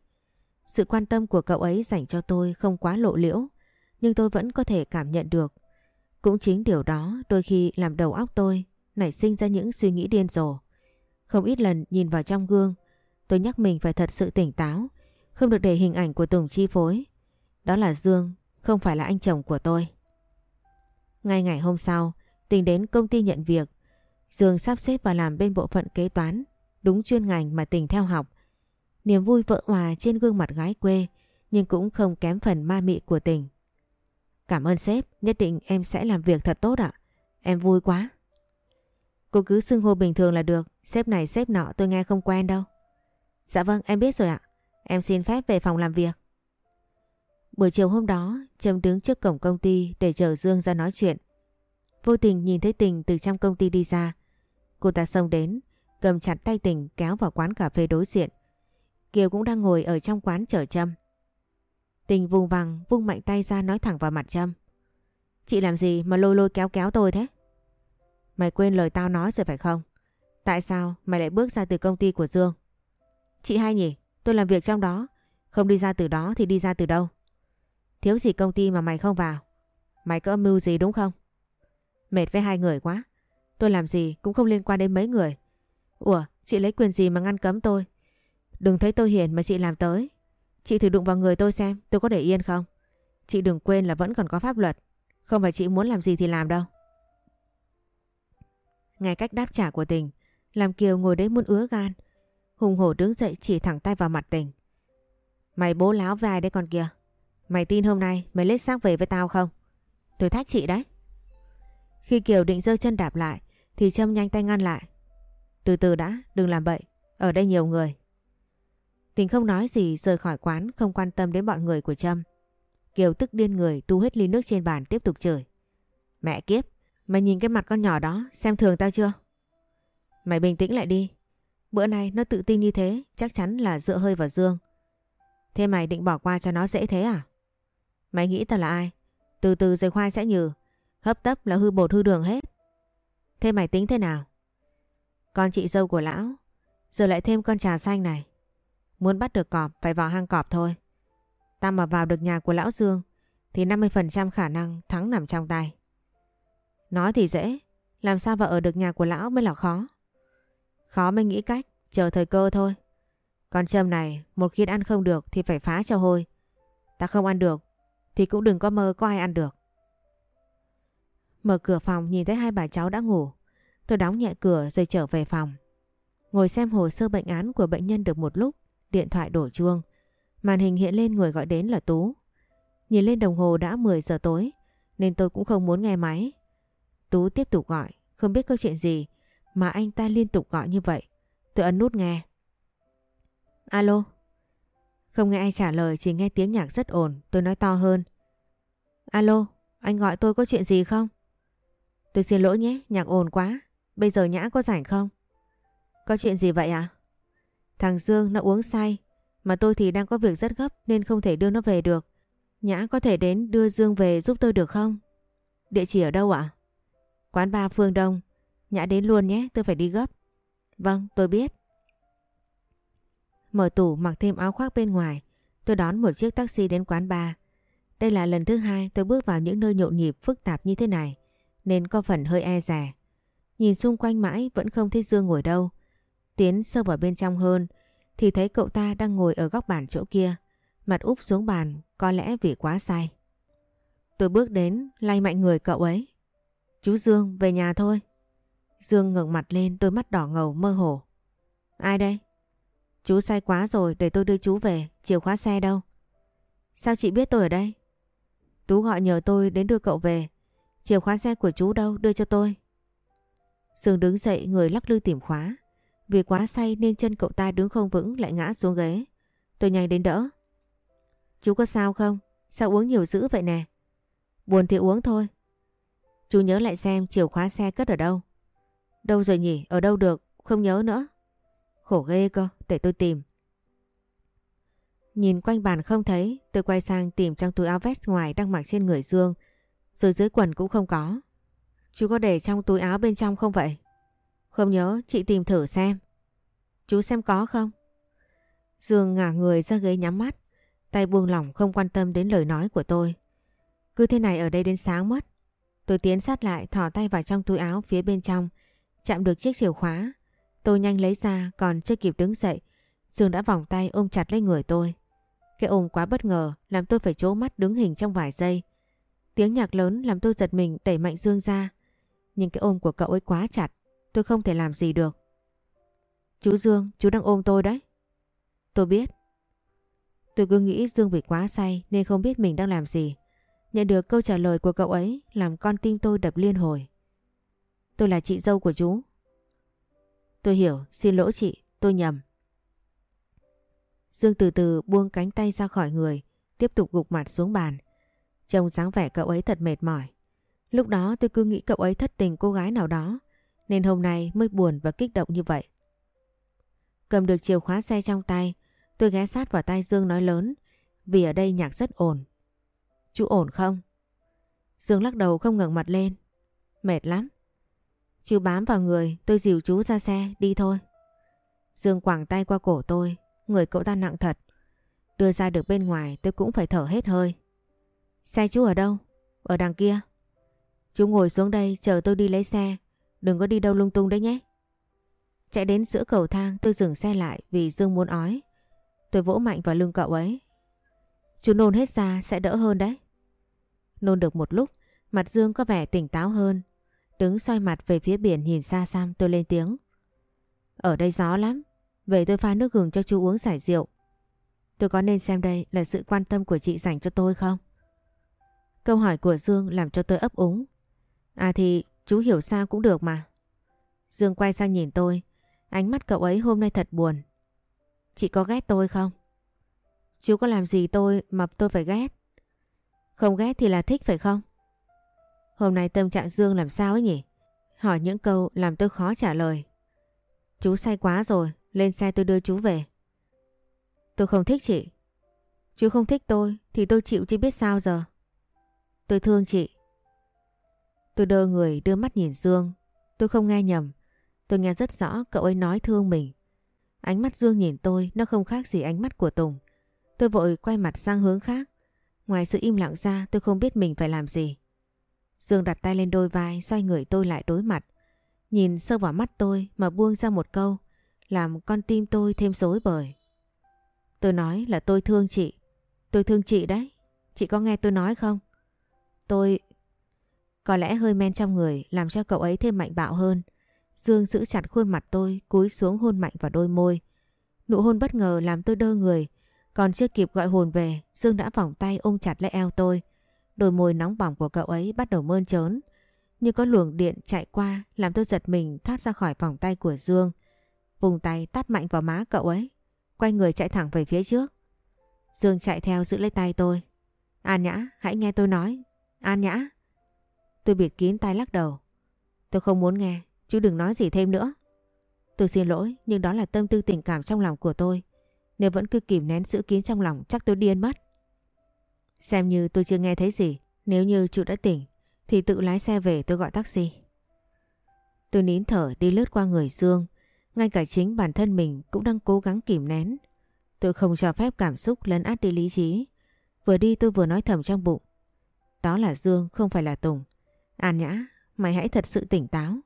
Sự quan tâm của cậu ấy dành cho tôi không quá lộ liễu, nhưng tôi vẫn có thể cảm nhận được. Cũng chính điều đó đôi khi làm đầu óc tôi nảy sinh ra những suy nghĩ điên rồ. Không ít lần nhìn vào trong gương, tôi nhắc mình phải thật sự tỉnh táo, không được để hình ảnh của Tùng chi phối. Đó là Dương, không phải là anh chồng của tôi. Ngay ngày hôm sau, Tình đến công ty nhận việc. Dương sắp xếp vào làm bên bộ phận kế toán, đúng chuyên ngành mà Tình theo học. Niềm vui vỡ hòa trên gương mặt gái quê, nhưng cũng không kém phần ma mị của Tình. Cảm ơn sếp, nhất định em sẽ làm việc thật tốt ạ. Em vui quá. Cô cứ xưng hô bình thường là được, sếp này sếp nọ tôi nghe không quen đâu. Dạ vâng, em biết rồi ạ. Em xin phép về phòng làm việc. Buổi chiều hôm đó, Trâm đứng trước cổng công ty để chờ Dương ra nói chuyện. Vô tình nhìn thấy Tình từ trong công ty đi ra. Cô ta xông đến, cầm chặt tay Tình kéo vào quán cà phê đối diện. Kiều cũng đang ngồi ở trong quán chờ Trâm. Tình vùng vằng, vung mạnh tay ra nói thẳng vào mặt Trâm. Chị làm gì mà lôi lôi kéo kéo tôi thế? Mày quên lời tao nói rồi phải không? Tại sao mày lại bước ra từ công ty của Dương? Chị hay nhỉ? Tôi làm việc trong đó. Không đi ra từ đó thì đi ra từ đâu? Thiếu gì công ty mà mày không vào? Mày có âm mưu gì đúng không? Mệt với hai người quá. Tôi làm gì cũng không liên quan đến mấy người. Ủa, chị lấy quyền gì mà ngăn cấm tôi? Đừng thấy tôi hiền mà chị làm tới. Chị thử đụng vào người tôi xem tôi có để yên không? Chị đừng quên là vẫn còn có pháp luật. Không phải chị muốn làm gì thì làm đâu. Ngay cách đáp trả của tình, làm Kiều ngồi đấy muốn ứa gan. Hùng hổ đứng dậy chỉ thẳng tay vào mặt tình. Mày bố láo vai đấy con kia. Mày tin hôm nay mày lết xác về với tao không? Tôi thách chị đấy. Khi Kiều định giơ chân đạp lại thì Trâm nhanh tay ngăn lại. Từ từ đã, đừng làm bậy. Ở đây nhiều người. Tình không nói gì rời khỏi quán không quan tâm đến bọn người của Trâm. Kiều tức điên người tu hết ly nước trên bàn tiếp tục chửi. Mẹ kiếp, mày nhìn cái mặt con nhỏ đó xem thường tao chưa? Mày bình tĩnh lại đi. Bữa nay nó tự tin như thế chắc chắn là dựa hơi vào Dương. Thế mày định bỏ qua cho nó dễ thế à? Mày nghĩ tao là ai? Từ từ rồi khoai sẽ nhừ. Hấp tấp là hư bột hư đường hết. Thế mày tính thế nào? Con chị dâu của lão. Giờ lại thêm con trà xanh này. Muốn bắt được cọp phải vào hang cọp thôi. Ta mà vào được nhà của lão Dương thì 50% khả năng thắng nằm trong tay. Nói thì dễ, làm sao vào ở được nhà của lão mới là khó. Khó mới nghĩ cách, chờ thời cơ thôi. Con châm này, một khi ăn không được thì phải phá cho hôi. Ta không ăn được, thì cũng đừng có mơ có ai ăn được. Mở cửa phòng nhìn thấy hai bà cháu đã ngủ. Tôi đóng nhẹ cửa rồi trở về phòng. Ngồi xem hồ sơ bệnh án của bệnh nhân được một lúc, điện thoại đổ chuông. Màn hình hiện lên người gọi đến là Tú. Nhìn lên đồng hồ đã 10 giờ tối, nên tôi cũng không muốn nghe máy. Tú tiếp tục gọi, không biết câu chuyện gì mà anh ta liên tục gọi như vậy. Tôi ấn nút nghe. Alo? Không nghe ai trả lời, chỉ nghe tiếng nhạc rất ồn, tôi nói to hơn. Alo, anh gọi tôi có chuyện gì không? Tôi xin lỗi nhé, nhạc ồn quá. Bây giờ Nhã có rảnh không? Có chuyện gì vậy à? Thằng Dương nó uống say, mà tôi thì đang có việc rất gấp nên không thể đưa nó về được. Nhã có thể đến đưa Dương về giúp tôi được không? Địa chỉ ở đâu ạ? Quán ba Phương Đông. Nhã đến luôn nhé, tôi phải đi gấp. Vâng, tôi biết. Mở tủ mặc thêm áo khoác bên ngoài, tôi đón một chiếc taxi đến quán bar. Đây là lần thứ hai tôi bước vào những nơi nhộn nhịp phức tạp như thế này, nên có phần hơi e rè. Nhìn xung quanh mãi vẫn không thấy Dương ngồi đâu. Tiến sâu vào bên trong hơn, thì thấy cậu ta đang ngồi ở góc bàn chỗ kia, mặt úp xuống bàn, có lẽ vì quá say. Tôi bước đến, lay mạnh người cậu ấy. Chú Dương, về nhà thôi. Dương ngẩng mặt lên, đôi mắt đỏ ngầu mơ hồ. Ai đây? Chú say quá rồi, để tôi đưa chú về, chìa khóa xe đâu? Sao chị biết tôi ở đây? Tú gọi nhờ tôi đến đưa cậu về. Chìa khóa xe của chú đâu, đưa cho tôi. Dương đứng dậy người lắc lư tìm khóa. Vì quá say nên chân cậu ta đứng không vững lại ngã xuống ghế. Tôi nhanh đến đỡ. Chú có sao không? Sao uống nhiều dữ vậy nè? Buồn thì uống thôi. Chú nhớ lại xem chìa khóa xe cất ở đâu. Đâu rồi nhỉ? Ở đâu được? Không nhớ nữa. Khổ ghê cơ, để tôi tìm. Nhìn quanh bàn không thấy, tôi quay sang tìm trong túi áo vest ngoài đang mặc trên người Dương, rồi dưới quần cũng không có. Chú có để trong túi áo bên trong không vậy? Không nhớ, chị tìm thử xem. Chú xem có không? Dương ngả người ra ghế nhắm mắt, tay buông lỏng không quan tâm đến lời nói của tôi. Cứ thế này ở đây đến sáng mất. Tôi tiến sát lại thỏ tay vào trong túi áo phía bên trong, chạm được chiếc chìa khóa. Tôi nhanh lấy ra còn chưa kịp đứng dậy, Dương đã vòng tay ôm chặt lấy người tôi. Cái ôm quá bất ngờ làm tôi phải chố mắt đứng hình trong vài giây. Tiếng nhạc lớn làm tôi giật mình đẩy mạnh Dương ra. Nhưng cái ôm của cậu ấy quá chặt, tôi không thể làm gì được. Chú Dương, chú đang ôm tôi đấy. Tôi biết. Tôi cứ nghĩ Dương bị quá say nên không biết mình đang làm gì. Nhận được câu trả lời của cậu ấy làm con tim tôi đập liên hồi. Tôi là chị dâu của chú. Tôi hiểu, xin lỗi chị, tôi nhầm. Dương từ từ buông cánh tay ra khỏi người, tiếp tục gục mặt xuống bàn. Trông dáng vẻ cậu ấy thật mệt mỏi. Lúc đó tôi cứ nghĩ cậu ấy thất tình cô gái nào đó, nên hôm nay mới buồn và kích động như vậy. Cầm được chìa khóa xe trong tay, tôi ghé sát vào tay Dương nói lớn, vì ở đây nhạc rất ổn. Chú ổn không? Dương lắc đầu không ngẩng mặt lên. Mệt lắm. Chú bám vào người, tôi dìu chú ra xe, đi thôi. Dương quảng tay qua cổ tôi, người cậu ta nặng thật. Đưa ra được bên ngoài tôi cũng phải thở hết hơi. Xe chú ở đâu? Ở đằng kia. Chú ngồi xuống đây chờ tôi đi lấy xe. Đừng có đi đâu lung tung đấy nhé. Chạy đến giữa cầu thang tôi dừng xe lại vì Dương muốn ói. Tôi vỗ mạnh vào lưng cậu ấy. Chú nôn hết ra sẽ đỡ hơn đấy. Nôn được một lúc, mặt Dương có vẻ tỉnh táo hơn. Đứng xoay mặt về phía biển nhìn xa xăm tôi lên tiếng. Ở đây gió lắm, về tôi pha nước gừng cho chú uống giải rượu. Tôi có nên xem đây là sự quan tâm của chị dành cho tôi không? Câu hỏi của Dương làm cho tôi ấp úng. À thì chú hiểu sao cũng được mà. Dương quay sang nhìn tôi. Ánh mắt cậu ấy hôm nay thật buồn. Chị có ghét tôi không? Chú có làm gì tôi mà tôi phải ghét? Không ghét thì là thích phải không? Hôm nay tâm trạng Dương làm sao ấy nhỉ? Hỏi những câu làm tôi khó trả lời. Chú say quá rồi, lên xe tôi đưa chú về. Tôi không thích chị. Chú không thích tôi thì tôi chịu chứ biết sao giờ. Tôi thương chị. Tôi đơ người đưa mắt nhìn Dương. Tôi không nghe nhầm. Tôi nghe rất rõ cậu ấy nói thương mình. Ánh mắt Dương nhìn tôi, nó không khác gì ánh mắt của Tùng. Tôi vội quay mặt sang hướng khác. Ngoài sự im lặng ra, tôi không biết mình phải làm gì. Dương đặt tay lên đôi vai, xoay người tôi lại đối mặt. Nhìn sâu vào mắt tôi mà buông ra một câu, làm con tim tôi thêm rối bời. Tôi nói là tôi thương chị. Tôi thương chị đấy. Chị có nghe tôi nói không? Tôi... Có lẽ hơi men trong người làm cho cậu ấy thêm mạnh bạo hơn. Dương giữ chặt khuôn mặt tôi, cúi xuống hôn mạnh vào đôi môi. Nụ hôn bất ngờ làm tôi đơ người. Còn chưa kịp gọi hồn về, Dương đã vòng tay ôm chặt lấy eo tôi. Đôi môi nóng bỏng của cậu ấy bắt đầu mơn trớn. Như có luồng điện chạy qua làm tôi giật mình thoát ra khỏi vòng tay của Dương. Vùng tay tát mạnh vào má cậu ấy. Quay người chạy thẳng về phía trước. Dương chạy theo giữ lấy tay tôi. An Nhã, hãy nghe tôi nói. An Nhã. Tôi bịt kín tay lắc đầu. Tôi không muốn nghe, chú đừng nói gì thêm nữa. Tôi xin lỗi, nhưng đó là tâm tư tình cảm trong lòng của tôi. Nếu vẫn cứ kìm nén giữ kín trong lòng chắc tôi điên mất. Xem như tôi chưa nghe thấy gì. Nếu như chú đã tỉnh thì tự lái xe về tôi gọi taxi. Tôi nín thở đi lướt qua người Dương. Ngay cả chính bản thân mình cũng đang cố gắng kìm nén. Tôi không cho phép cảm xúc lấn át đi lý trí. Vừa đi tôi vừa nói thầm trong bụng. Đó là Dương không phải là Tùng. An Nhã, mày hãy thật sự tỉnh táo.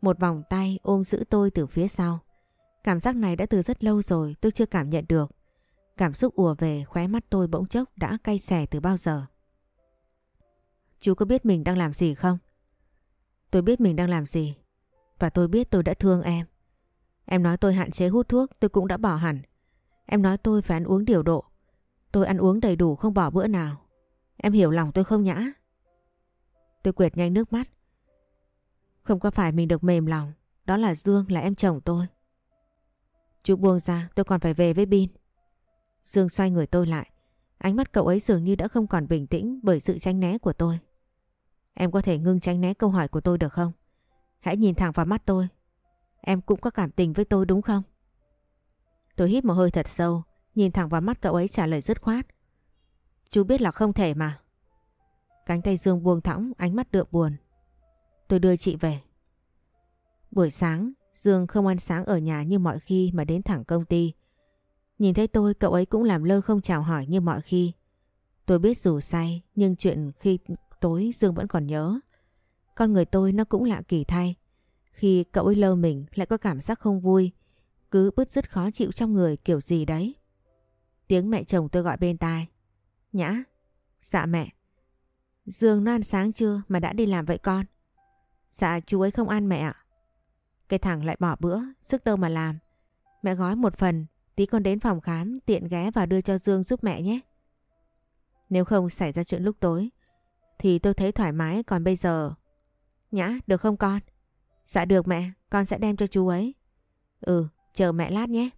Một vòng tay ôm giữ tôi từ phía sau. Cảm giác này đã từ rất lâu rồi tôi chưa cảm nhận được. Cảm xúc ùa về khóe mắt tôi bỗng chốc đã cay xè từ bao giờ. Chú có biết mình đang làm gì không? Tôi biết mình đang làm gì. Và tôi biết tôi đã thương em. Em nói tôi hạn chế hút thuốc tôi cũng đã bỏ hẳn. Em nói tôi phải ăn uống điều độ. Tôi ăn uống đầy đủ không bỏ bữa nào. Em hiểu lòng tôi không nhã? Tôi quệt nhanh nước mắt. Không có phải mình được mềm lòng. Đó là Dương là em chồng tôi. Chú buông ra tôi còn phải về với Bin. Dương xoay người tôi lại. Ánh mắt cậu ấy dường như đã không còn bình tĩnh bởi sự tránh né của tôi. Em có thể ngưng tránh né câu hỏi của tôi được không? Hãy nhìn thẳng vào mắt tôi. Em cũng có cảm tình với tôi đúng không? Tôi hít một hơi thật sâu, nhìn thẳng vào mắt cậu ấy trả lời dứt khoát. Chú biết là không thể mà. Cánh tay Dương buông thõng, ánh mắt đượm buồn. Tôi đưa chị về. Buổi sáng, Dương không ăn sáng ở nhà như mọi khi mà đến thẳng công ty. Nhìn thấy tôi cậu ấy cũng làm lơ không chào hỏi như mọi khi. Tôi biết dù say nhưng chuyện khi tối Dương vẫn còn nhớ. Con người tôi nó cũng lạ kỳ thay. Khi cậu ấy lơ mình lại có cảm giác không vui. Cứ bứt rứt khó chịu trong người kiểu gì đấy. Tiếng mẹ chồng tôi gọi bên tai. Nhã. Dạ mẹ. Dương nó ăn sáng chưa mà đã đi làm vậy con? Dạ chú ấy không ăn mẹ ạ. Cái thằng lại bỏ bữa, sức đâu mà làm. Mẹ gói một phần, tí con đến phòng khám tiện ghé và đưa cho Dương giúp mẹ nhé. Nếu không xảy ra chuyện lúc tối, thì tôi thấy thoải mái còn bây giờ... Nhã, được không con? Dạ được mẹ, con sẽ đem cho chú ấy. Ừ, chờ mẹ lát nhé.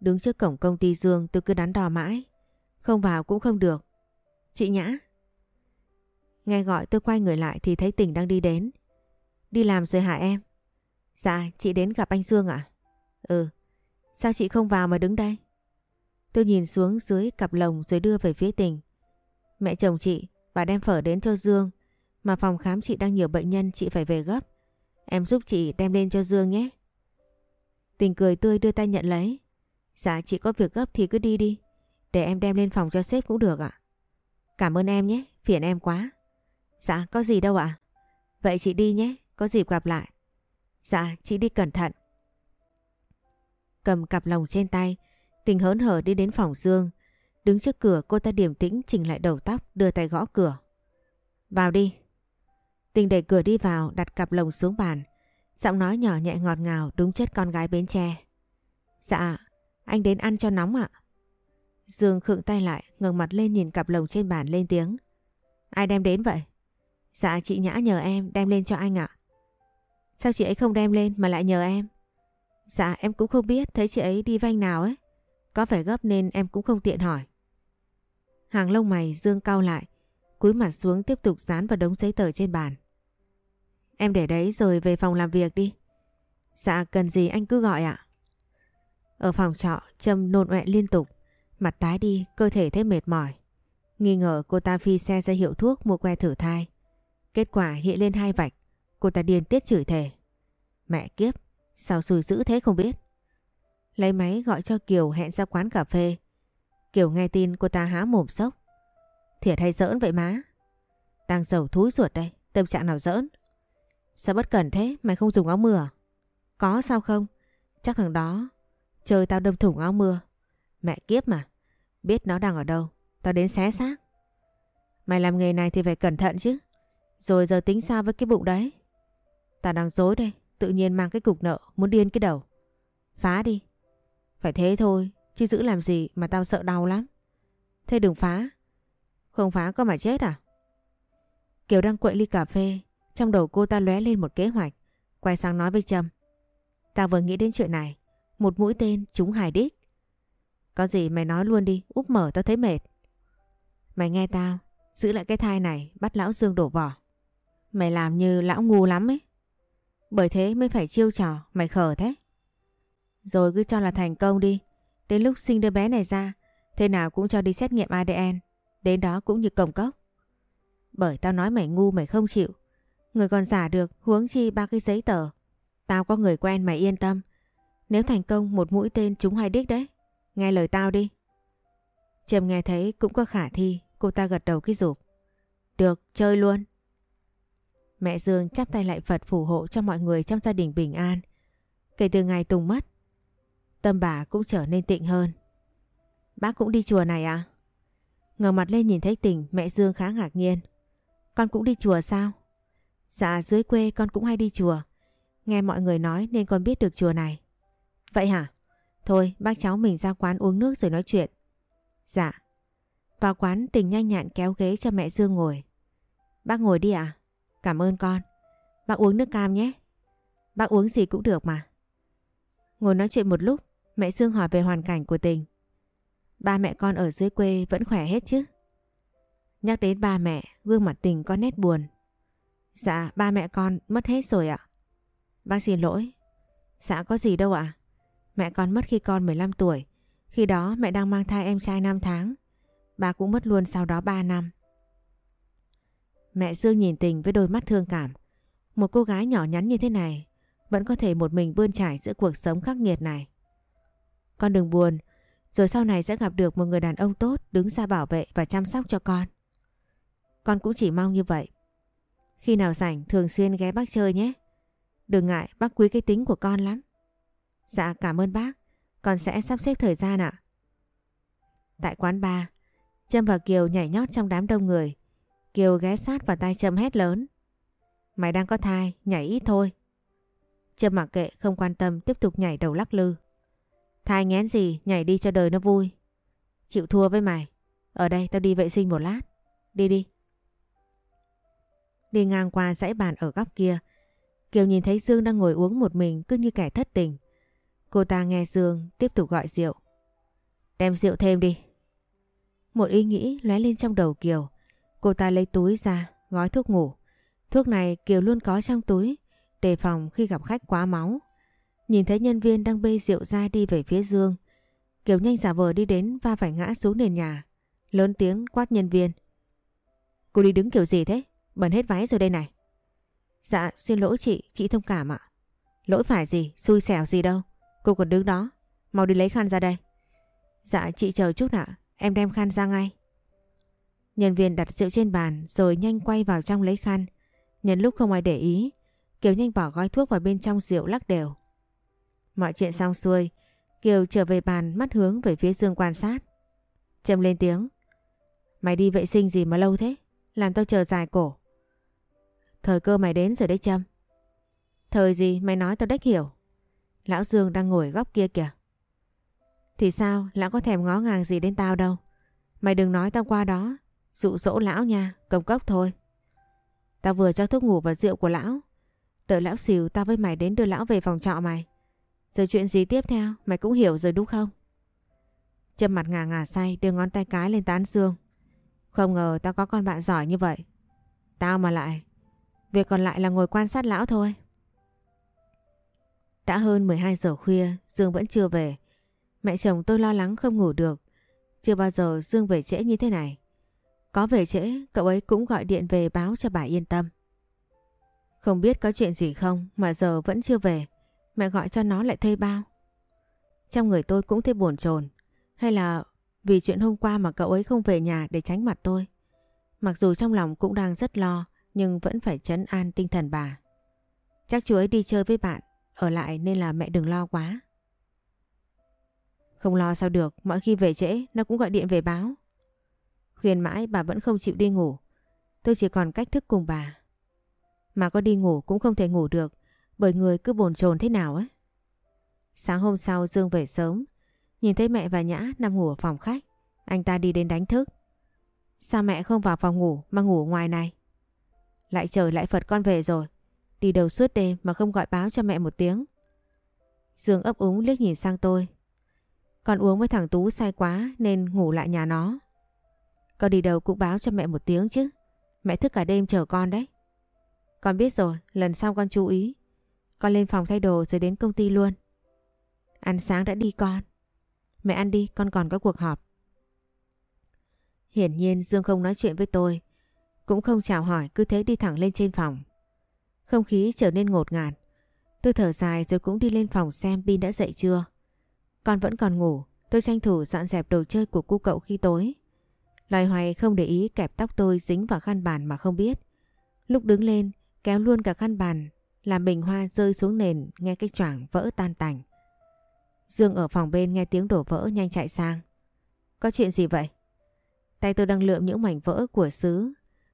Đứng trước cổng công ty Dương tôi cứ đắn đo mãi. Không vào cũng không được. Chị Nhã. Nghe gọi tôi quay người lại thì thấy Tình đang đi đến. Đi làm rồi hả em? Dạ, chị đến gặp anh Dương ạ. Ừ, sao chị không vào mà đứng đây? Tôi nhìn xuống dưới cặp lồng rồi đưa về phía Tình. Mẹ chồng chị, bà đem phở đến cho Dương. Mà phòng khám chị đang nhiều bệnh nhân chị phải về gấp. Em giúp chị đem lên cho Dương nhé. Tình cười tươi đưa tay nhận lấy. Dạ chị có việc gấp thì cứ đi đi. Để em đem lên phòng cho sếp cũng được ạ. Cảm ơn em nhé, phiền em quá. Dạ có gì đâu ạ. Vậy chị đi nhé, có dịp gặp lại. Dạ chị đi cẩn thận. Cầm cặp lồng trên tay, tình hớn hở đi đến phòng Dương. Đứng trước cửa cô ta điềm tĩnh chỉnh lại đầu tóc đưa tay gõ cửa. Vào đi. Tình đẩy cửa đi vào đặt cặp lồng xuống bàn. Giọng nói nhỏ nhẹ ngọt ngào đúng chất con gái bến tre. Dạ, anh đến ăn cho nóng ạ. Dương khựng tay lại, ngẩng mặt lên nhìn cặp lồng trên bàn lên tiếng. Ai đem đến vậy? Dạ chị Nhã nhờ em đem lên cho anh ạ. Sao chị ấy không đem lên mà lại nhờ em? Dạ em cũng không biết thấy chị ấy đi vanh nào ấy. Có phải gấp nên em cũng không tiện hỏi. Hàng lông mày Dương cau lại, cúi mặt xuống tiếp tục dán vào đống giấy tờ trên bàn. Em để đấy rồi về phòng làm việc đi. Dạ cần gì anh cứ gọi ạ. Ở phòng trọ Trâm nôn ọe liên tục, mặt tái đi, cơ thể thấy mệt mỏi. Nghi ngờ cô ta phi xe ra hiệu thuốc mua que thử thai. Kết quả hiện lên hai vạch, cô ta điên tiết chửi thề. Mẹ kiếp, sao xùi dữ thế không biết. Lấy máy gọi cho Kiều hẹn ra quán cà phê. Kiều nghe tin cô ta há mồm sốc. Thiệt hay giỡn vậy má? Đang giàu thúi ruột đây, tâm trạng nào giỡn? Sao bất cẩn thế, mày không dùng áo mưa à? Có sao không? Chắc thằng đó chơi tao đâm thủng áo mưa. Mẹ kiếp mà, biết nó đang ở đâu, tao đến xé xác. Mày làm nghề này thì phải cẩn thận chứ. Rồi giờ tính sao với cái bụng đấy? Tao đang dối đây, tự nhiên mang cái cục nợ, muốn điên cái đầu. Phá đi. Phải thế thôi, chứ giữ làm gì mà tao sợ đau lắm. Thế đừng phá. Không phá có mà chết à? Kiều đang quậy ly cà phê, trong đầu cô ta lóe lên một kế hoạch, quay sang nói với Trâm. Tao vừa nghĩ đến chuyện này, một mũi tên trúng hai đích. Có gì mày nói luôn đi, úp mở tao thấy mệt. Mày nghe tao, giữ lại cái thai này, bắt lão Dương đổ vỏ. Mày làm như lão ngu lắm ấy. Bởi thế mới phải chiêu trò, mày khờ thế. Rồi cứ cho là thành công đi, đến lúc sinh đứa bé này ra, thế nào cũng cho đi xét nghiệm ADN, đến đó cũng như cổng cốc. Bởi tao nói mày ngu mày không chịu, người còn giả được huống chi ba cái giấy tờ. Tao có người quen mày yên tâm, nếu thành công một mũi tên chúng hai đích đấy, nghe lời tao đi. Trầm nghe thấy cũng có khả thi, cô ta gật đầu cái rụp. Được, chơi luôn. Mẹ Dương chắp tay lại Phật phù hộ cho mọi người trong gia đình bình an. Kể từ ngày Tùng mất, tâm bà cũng trở nên tịnh hơn. Bác cũng đi chùa này à? Ngờ mặt lên nhìn thấy tình, mẹ Dương khá ngạc nhiên. Con cũng đi chùa sao? Dạ dưới quê con cũng hay đi chùa. Nghe mọi người nói nên con biết được chùa này. Vậy hả? Thôi bác cháu mình ra quán uống nước rồi nói chuyện. Dạ. Vào quán tình nhanh nhạn kéo ghế cho mẹ Dương ngồi. Bác ngồi đi ạ. Cảm ơn con. Bác uống nước cam nhé. Bác uống gì cũng được mà. Ngồi nói chuyện một lúc, mẹ Dương hỏi về hoàn cảnh của tình. Ba mẹ con ở dưới quê vẫn khỏe hết chứ? Nhắc đến ba mẹ, gương mặt tình có nét buồn. Dạ, ba mẹ con mất hết rồi ạ. Bác xin lỗi. Dạ có gì đâu ạ. Mẹ con mất khi con 15 tuổi. Khi đó mẹ đang mang thai em trai 5 tháng. Bà cũng mất luôn sau đó 3 năm. Mẹ Dương nhìn tình với đôi mắt thương cảm. Một cô gái nhỏ nhắn như thế này vẫn có thể một mình bươn trải giữa cuộc sống khắc nghiệt này. Con đừng buồn, rồi sau này sẽ gặp được một người đàn ông tốt đứng ra bảo vệ và chăm sóc cho con. Con cũng chỉ mong như vậy. Khi nào rảnh thường xuyên ghé bác chơi nhé. Đừng ngại bác quý cái tính của con lắm. Dạ cảm ơn bác. Con sẽ sắp xếp thời gian ạ. Tại quán bar, Trâm và Kiều nhảy nhót trong đám đông người. Kiều ghé sát vào tay Trâm hét lớn. Mày đang có thai, nhảy ít thôi. Trâm mặc kệ không quan tâm tiếp tục nhảy đầu lắc lư. Thai ngén gì, nhảy đi cho đời nó vui. Chịu thua với mày. Ở đây tao đi vệ sinh một lát. Đi đi. Đi ngang qua dãy bàn ở góc kia. Kiều nhìn thấy Dương đang ngồi uống một mình cứ như kẻ thất tình. Cô ta nghe Dương tiếp tục gọi rượu. Đem rượu thêm đi. Một ý nghĩ lóe lên trong đầu Kiều. Cô ta lấy túi ra, gói thuốc ngủ. Thuốc này Kiều luôn có trong túi, đề phòng khi gặp khách quá máu. Nhìn thấy nhân viên đang bê rượu ra đi về phía Dương. Kiều nhanh giả vờ đi đến và phải ngã xuống nền nhà. Lớn tiếng quát nhân viên. Cô đi đứng kiểu gì thế? Bẩn hết váy rồi đây này. Dạ xin lỗi chị, chị thông cảm ạ. Lỗi phải gì, xui xẻo gì đâu. Cô còn đứng đó, mau đi lấy khăn ra đây. Dạ chị chờ chút ạ, em đem khăn ra ngay. Nhân viên đặt rượu trên bàn rồi nhanh quay vào trong lấy khăn. Nhân lúc không ai để ý, Kiều nhanh bỏ gói thuốc vào bên trong rượu lắc đều. Mọi chuyện xong xuôi, Kiều trở về bàn mắt hướng về phía Dương quan sát. Trầm lên tiếng. Mày đi vệ sinh gì mà lâu thế? Làm tao chờ dài cổ. Thời cơ mày đến rồi đấy Trâm. Thời gì mày nói tao đếch hiểu. Lão Dương đang ngồi góc kia kìa. Thì sao, lão có thèm ngó ngàng gì đến tao đâu. Mày đừng nói tao qua đó, dụ dỗ lão nha, cầm cốc thôi. Tao vừa cho thuốc ngủ và rượu của lão. Đợi lão xìu tao với mày đến đưa lão về phòng trọ mày. Giờ chuyện gì tiếp theo mày cũng hiểu rồi đúng không? châm mặt ngà ngà say đưa ngón tay cái lên tán dương. Không ngờ tao có con bạn giỏi như vậy. Tao mà lại. Việc còn lại là ngồi quan sát lão thôi. Đã hơn 12 giờ khuya, Dương vẫn chưa về. Mẹ chồng tôi lo lắng không ngủ được. Chưa bao giờ Dương về trễ như thế này. Có về trễ, cậu ấy cũng gọi điện về báo cho bà yên tâm. Không biết có chuyện gì không mà giờ vẫn chưa về. Mẹ gọi cho nó lại thuê bao. Trong người tôi cũng thấy buồn chồn Hay là vì chuyện hôm qua mà cậu ấy không về nhà để tránh mặt tôi. Mặc dù trong lòng cũng đang rất lo nhưng vẫn phải chấn an tinh thần bà. Chắc chú ấy đi chơi với bạn, ở lại nên là mẹ đừng lo quá. Không lo sao được, mọi khi về trễ nó cũng gọi điện về báo. Khuyên mãi bà vẫn không chịu đi ngủ. Tôi chỉ còn cách thức cùng bà. Mà có đi ngủ cũng không thể ngủ được bởi người cứ bồn chồn thế nào ấy. Sáng hôm sau Dương về sớm, nhìn thấy mẹ và Nhã nằm ngủ ở phòng khách. Anh ta đi đến đánh thức. Sao mẹ không vào phòng ngủ mà ngủ ngoài này? Lại trời lại Phật con về rồi. Đi đâu suốt đêm mà không gọi báo cho mẹ một tiếng. Dương ấp úng liếc nhìn sang tôi. Con uống với thằng Tú say quá nên ngủ lại nhà nó. Con đi đâu cũng báo cho mẹ một tiếng chứ. Mẹ thức cả đêm chờ con đấy. Con biết rồi, lần sau con chú ý. Con lên phòng thay đồ rồi đến công ty luôn. Ăn sáng đã đi con. Mẹ ăn đi, con còn có cuộc họp. Hiển nhiên Dương không nói chuyện với tôi. Cũng không chào hỏi, cứ thế đi thẳng lên trên phòng. Không khí trở nên ngột ngạt. Tôi thở dài rồi cũng đi lên phòng xem Bin đã dậy chưa. Con vẫn còn ngủ, tôi tranh thủ dọn dẹp đồ chơi của cu cậu khi tối. Loài hoài không để ý kẹp tóc tôi dính vào khăn bàn mà không biết. Lúc đứng lên, kéo luôn cả khăn bàn, làm bình hoa rơi xuống nền nghe cái choảng vỡ tan tành. Dương ở phòng bên nghe tiếng đổ vỡ nhanh chạy sang. Có chuyện gì vậy? Tay tôi đang lượm những mảnh vỡ của sứ.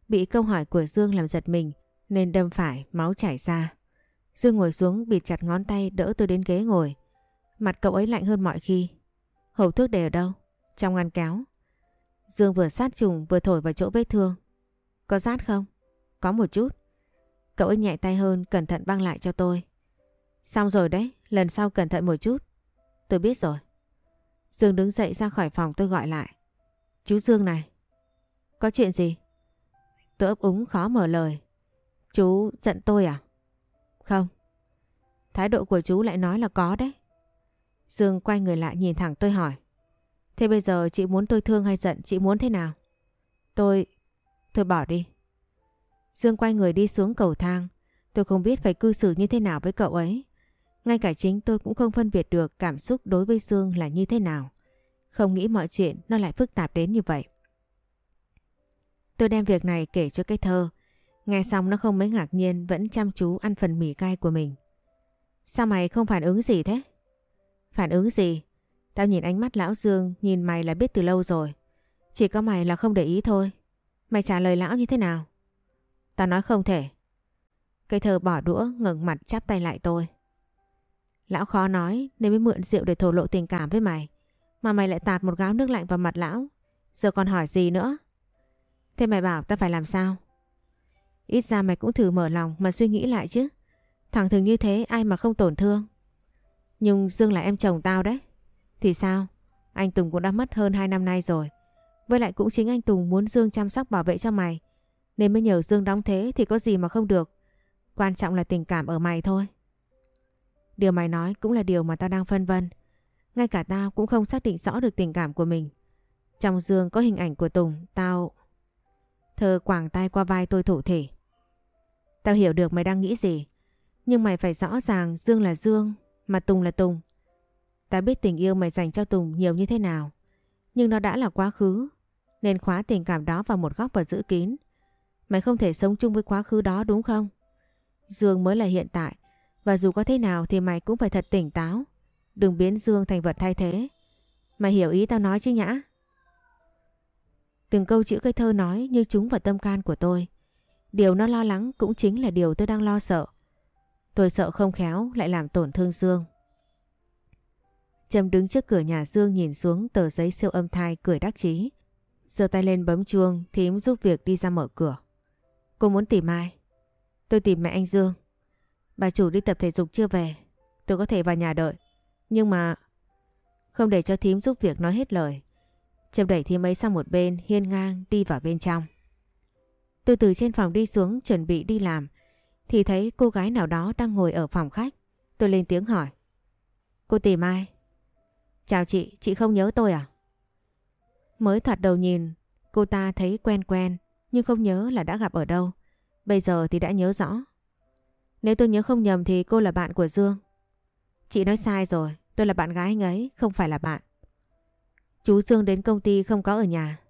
Bị câu hỏi của Dương làm giật mình nên đâm phải máu chảy ra. Dương ngồi xuống bịt chặt ngón tay đỡ tôi đến ghế ngồi. Mặt cậu ấy lạnh hơn mọi khi. Hộp thuốc để ở đâu? Trong ngăn kéo. Dương vừa sát trùng vừa thổi vào chỗ vết thương. Có rát không? Có một chút. Cậu ấy nhẹ tay hơn cẩn thận băng lại cho tôi. Xong rồi đấy, lần sau cẩn thận một chút. Tôi biết rồi. Dương đứng dậy ra khỏi phòng tôi gọi lại. Chú Dương này. Có chuyện gì? Tôi ấp úng khó mở lời. Chú giận tôi à? Không. Thái độ của chú lại nói là có đấy. Dương quay người lại nhìn thẳng tôi hỏi. Thế bây giờ chị muốn tôi thương hay giận, chị muốn thế nào? Tôi... Tôi bỏ đi. Dương quay người đi xuống cầu thang. Tôi không biết phải cư xử như thế nào với cậu ấy. Ngay cả chính tôi cũng không phân biệt được cảm xúc đối với Dương là như thế nào. Không nghĩ mọi chuyện nó lại phức tạp đến như vậy. Tôi đem việc này kể cho cái thơ. Nghe xong nó không mấy ngạc nhiên vẫn chăm chú ăn phần mì cay của mình. Sao mày không phản ứng gì thế? Phản ứng gì? Tao nhìn ánh mắt lão Dương, nhìn mày là biết từ lâu rồi. Chỉ có mày là không để ý thôi. Mày trả lời lão như thế nào? Tao nói không thể. Cây thơ bỏ đũa ngẩng mặt chắp tay lại tôi. Lão khó nói nên mới mượn rượu để thổ lộ tình cảm với mày. Mà mày lại tạt một gáo nước lạnh vào mặt lão. Giờ còn hỏi gì nữa? Thế mày bảo tao phải làm sao? Ít ra mày cũng thử mở lòng mà suy nghĩ lại chứ. Thẳng thừng như thế ai mà không tổn thương. Nhưng Dương là em chồng tao đấy. Thì sao? Anh Tùng cũng đã mất hơn 2 năm nay rồi. Với lại cũng chính anh Tùng muốn Dương chăm sóc bảo vệ cho mày. Nên mới nhờ Dương đóng thế thì có gì mà không được. Quan trọng là tình cảm ở mày thôi. Điều mày nói cũng là điều mà tao đang phân vân. Ngay cả tao cũng không xác định rõ được tình cảm của mình. Trong Dương có hình ảnh của Tùng, tao... Thơ quảng tay qua vai tôi thủ thể. Tao hiểu được mày đang nghĩ gì. Nhưng mày phải rõ ràng Dương là Dương, mà Tùng là Tùng. Tao biết tình yêu mày dành cho Tùng nhiều như thế nào. Nhưng nó đã là quá khứ. Nên khóa tình cảm đó vào một góc và giữ kín. Mày không thể sống chung với quá khứ đó đúng không? Dương mới là hiện tại. Và dù có thế nào thì mày cũng phải thật tỉnh táo. Đừng biến Dương thành vật thay thế. Mày hiểu ý tao nói chứ nhã? Từng câu chữ cây thơ nói như chúng vào tâm can của tôi. Điều nó lo lắng cũng chính là điều tôi đang lo sợ. Tôi sợ không khéo lại làm tổn thương Dương. Trâm đứng trước cửa nhà Dương nhìn xuống tờ giấy siêu âm thai cười đắc chí. giơ tay lên bấm chuông thím giúp việc đi ra mở cửa. Cô muốn tìm ai? Tôi tìm mẹ anh Dương. Bà chủ đi tập thể dục chưa về. Tôi có thể vào nhà đợi. Nhưng mà... Không để cho thím giúp việc nói hết lời. Trâm đẩy thím ấy sang một bên, hiên ngang đi vào bên trong. Tôi từ trên phòng đi xuống chuẩn bị đi làm. Thì thấy cô gái nào đó đang ngồi ở phòng khách. Tôi lên tiếng hỏi. Cô tìm ai? Chào chị, chị không nhớ tôi à? Mới thoạt đầu nhìn, cô ta thấy quen quen, nhưng không nhớ là đã gặp ở đâu. Bây giờ thì đã nhớ rõ. Nếu tôi nhớ không nhầm thì cô là bạn của Dương. Chị nói sai rồi, tôi là bạn gái anh ấy, không phải là bạn. Chú Dương đến công ty không có ở nhà.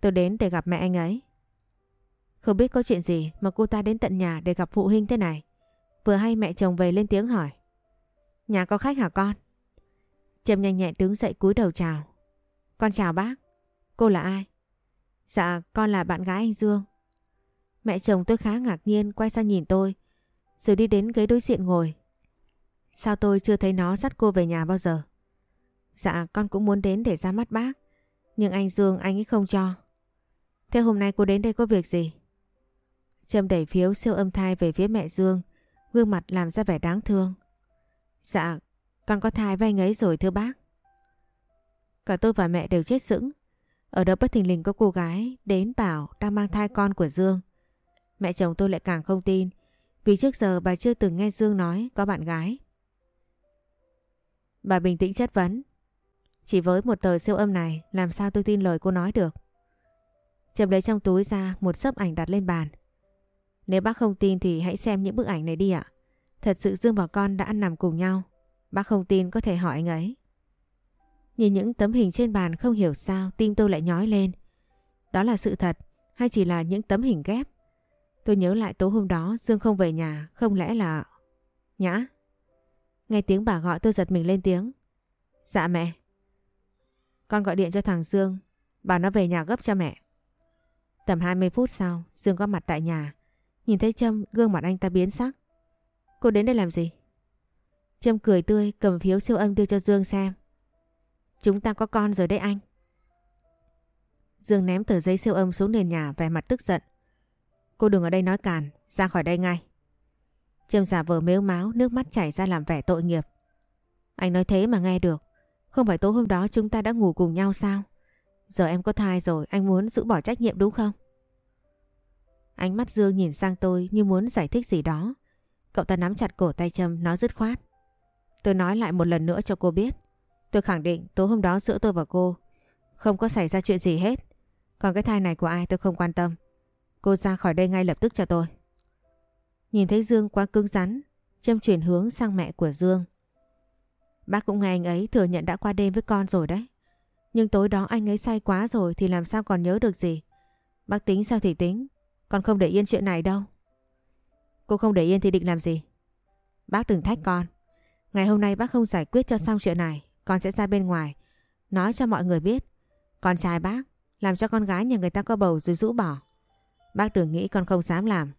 Tôi đến để gặp mẹ anh ấy. Không biết có chuyện gì mà cô ta đến tận nhà để gặp phụ huynh thế này. Vừa hay mẹ chồng về lên tiếng hỏi. Nhà có khách hả con? Trầm nhanh nhẹn đứng dậy cúi đầu chào. Con chào bác. Cô là ai? Dạ con là bạn gái anh Dương. Mẹ chồng tôi khá ngạc nhiên quay sang nhìn tôi. Rồi đi đến ghế đối diện ngồi. Sao tôi chưa thấy nó dắt cô về nhà bao giờ? Dạ con cũng muốn đến để ra mắt bác. Nhưng anh Dương anh ấy không cho. Thế hôm nay cô đến đây có việc gì? Trâm đẩy phiếu siêu âm thai về phía mẹ Dương. Gương mặt làm ra vẻ đáng thương. Dạ con có thai với anh ấy rồi thưa bác. Cả tôi và mẹ đều chết sững. Ở đó bất thình lình có cô gái đến bảo đang mang thai con của Dương. Mẹ chồng tôi lại càng không tin, vì trước giờ bà chưa từng nghe Dương nói có bạn gái. Bà bình tĩnh chất vấn. Chỉ với một tờ siêu âm này, làm sao tôi tin lời cô nói được. Trầm lấy trong túi ra một sấp ảnh đặt lên bàn. Nếu bác không tin thì hãy xem những bức ảnh này đi ạ. Thật sự Dương và con đã ăn nằm cùng nhau. Bác không tin có thể hỏi anh ấy. Nhìn những tấm hình trên bàn không hiểu sao tim tôi lại nhói lên. Đó là sự thật hay chỉ là những tấm hình ghép? Tôi nhớ lại tối hôm đó Dương không về nhà, không lẽ là... Nhã? Nghe tiếng bà gọi tôi giật mình lên tiếng. Dạ mẹ. Con gọi điện cho thằng Dương, bảo nó về nhà gấp cho mẹ. Tầm 20 phút sau, Dương có mặt tại nhà. Nhìn thấy Trâm, gương mặt anh ta biến sắc. Cô đến đây làm gì? Trâm cười tươi cầm phiếu siêu âm đưa cho Dương xem. Chúng ta có con rồi đấy anh. Dương ném tờ giấy siêu âm xuống nền nhà vẻ mặt tức giận. Cô đừng ở đây nói càn, ra khỏi đây ngay. Trâm giả vờ mếu máu, nước mắt chảy ra làm vẻ tội nghiệp. Anh nói thế mà nghe được. Không phải tối hôm đó chúng ta đã ngủ cùng nhau sao? Giờ em có thai rồi, anh muốn giữ bỏ trách nhiệm đúng không? Ánh mắt Dương nhìn sang tôi như muốn giải thích gì đó. Cậu ta nắm chặt cổ tay Trâm nói dứt khoát. Tôi nói lại một lần nữa cho cô biết. Tôi khẳng định tối hôm đó giữa tôi và cô không có xảy ra chuyện gì hết. Còn cái thai này của ai tôi không quan tâm. Cô ra khỏi đây ngay lập tức cho tôi. Nhìn thấy Dương quá cứng rắn, Trâm chuyển hướng sang mẹ của Dương. Bác cũng nghe anh ấy thừa nhận đã qua đêm với con rồi đấy. Nhưng tối đó anh ấy say quá rồi thì làm sao còn nhớ được gì. Bác tính sao thì tính, con không để yên chuyện này đâu. Cô không để yên thì định làm gì? Bác đừng thách con. Ngày hôm nay bác không giải quyết cho xong chuyện này, con sẽ ra bên ngoài, nói cho mọi người biết. Con trai bác, làm cho con gái nhà người ta có bầu rồi rũ bỏ. Bác đừng nghĩ con không dám làm.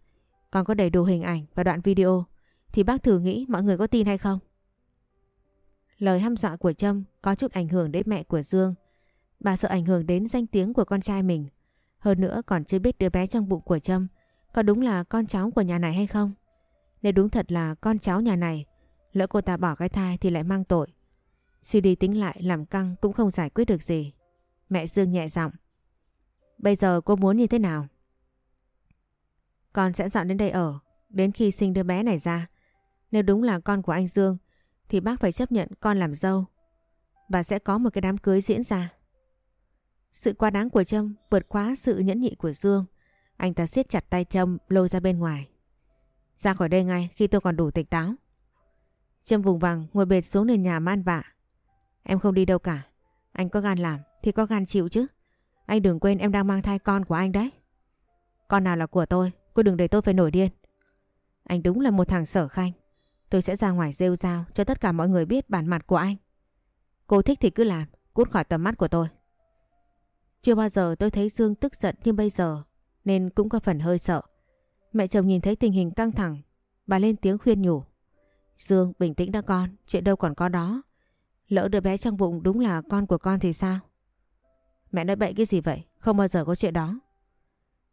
Con có đầy đủ hình ảnh và đoạn video, thì bác thử nghĩ mọi người có tin hay không? Lời hăm dọa của Trâm có chút ảnh hưởng đến mẹ của Dương. Bà sợ ảnh hưởng đến danh tiếng của con trai mình. Hơn nữa còn chưa biết đứa bé trong bụng của Trâm có đúng là con cháu của nhà này hay không. Nếu đúng thật là con cháu nhà này, lỡ cô ta bỏ cái thai thì lại mang tội. Suy đi tính lại làm căng cũng không giải quyết được gì. Mẹ Dương nhẹ giọng. Bây giờ cô muốn như thế nào? Con sẽ dọn đến đây ở, đến khi sinh đứa bé này ra. Nếu đúng là con của anh Dương, thì bác phải chấp nhận con làm dâu. Và sẽ có một cái đám cưới diễn ra. Sự quá đáng của Trâm vượt quá sự nhẫn nhị của Dương. Anh ta siết chặt tay Trâm lôi ra bên ngoài. Ra khỏi đây ngay khi tôi còn đủ tỉnh táo. Trâm vùng vằng ngồi bệt xuống nền nhà man vạ. Em không đi đâu cả. Anh có gan làm thì có gan chịu chứ. Anh đừng quên em đang mang thai con của anh đấy. Con nào là của tôi, cô đừng để tôi phải nổi điên. Anh đúng là một thằng sở khanh. Tôi sẽ ra ngoài rêu rao cho tất cả mọi người biết bản mặt của anh. Cô thích thì cứ làm, cút khỏi tầm mắt của tôi. Chưa bao giờ tôi thấy Dương tức giận như bây giờ, nên cũng có phần hơi sợ. Mẹ chồng nhìn thấy tình hình căng thẳng, bà lên tiếng khuyên nhủ. Dương bình tĩnh đã con, chuyện đâu còn có đó. Lỡ đứa bé trong bụng đúng là con của con thì sao? Mẹ nói bậy cái gì vậy? Không bao giờ có chuyện đó.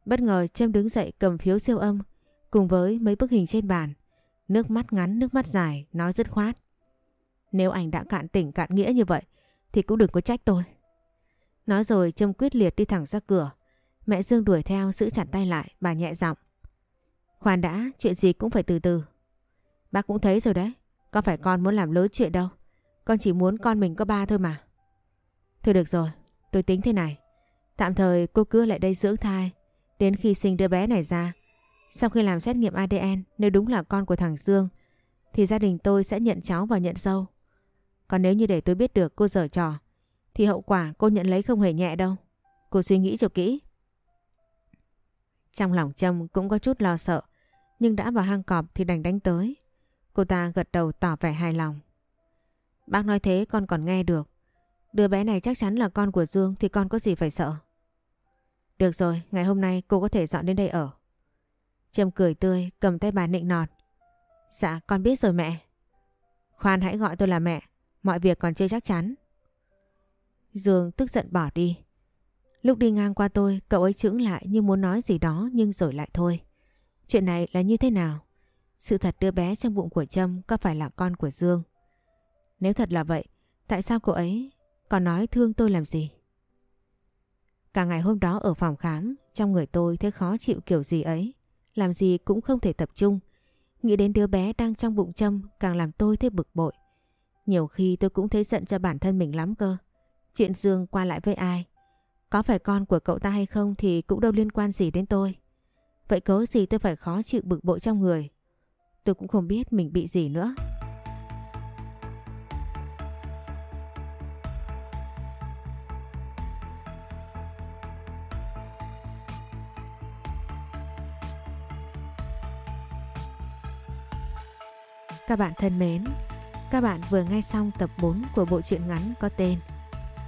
Bất ngờ Trâm đứng dậy cầm phiếu siêu âm cùng với mấy bức hình trên bàn. Nước mắt ngắn, nước mắt dài, nói dứt khoát. Nếu anh đã cạn tỉnh cạn nghĩa như vậy thì cũng đừng có trách tôi. Nói rồi Trâm quyết liệt đi thẳng ra cửa. Mẹ Dương đuổi theo giữ chặt tay lại, bà nhẹ giọng. Khoan đã, chuyện gì cũng phải từ từ. Bác cũng thấy rồi đấy, có phải con muốn làm lớn chuyện đâu. Con chỉ muốn con mình có ba thôi mà. Thôi được rồi, tôi tính thế này. Tạm thời cô cứ lại đây dưỡng thai. Đến khi sinh đứa bé này ra. Sau khi làm xét nghiệm ADN, nếu đúng là con của thằng Dương, thì gia đình tôi sẽ nhận cháu và nhận dâu. Còn nếu như để tôi biết được cô dở trò, thì hậu quả cô nhận lấy không hề nhẹ đâu. Cô suy nghĩ cho kỹ. Trong lòng Trâm cũng có chút lo sợ, nhưng đã vào hang cọp thì đành đánh tới. Cô ta gật đầu tỏ vẻ hài lòng. Bác nói thế con còn nghe được. Đứa bé này chắc chắn là con của Dương thì con có gì phải sợ. Được rồi, ngày hôm nay cô có thể dọn đến đây ở. Trâm cười tươi, cầm tay bà nịnh nọt. Dạ, con biết rồi mẹ. Khoan hãy gọi tôi là mẹ, mọi việc còn chưa chắc chắn. Dương tức giận bỏ đi. Lúc đi ngang qua tôi, cậu ấy chững lại như muốn nói gì đó nhưng rồi lại thôi. Chuyện này là như thế nào? Sự thật đứa bé trong bụng của Trâm có phải là con của Dương? Nếu thật là vậy, tại sao cậu ấy còn nói thương tôi làm gì? Cả ngày hôm đó ở phòng khám, trong người tôi thấy khó chịu kiểu gì ấy. Làm gì cũng không thể tập trung. Nghĩ đến đứa bé đang trong bụng Trâm càng làm tôi thấy bực bội. Nhiều khi tôi cũng thấy giận cho bản thân mình lắm cơ. Chuyện Dương qua lại với ai? Có phải con của cậu ta hay không thì cũng đâu liên quan gì đến tôi. Vậy cớ gì tôi phải khó chịu bực bội trong người. Tôi cũng không biết mình bị gì nữa. Các bạn thân mến, các bạn vừa nghe xong tập 4 của bộ truyện ngắn có tên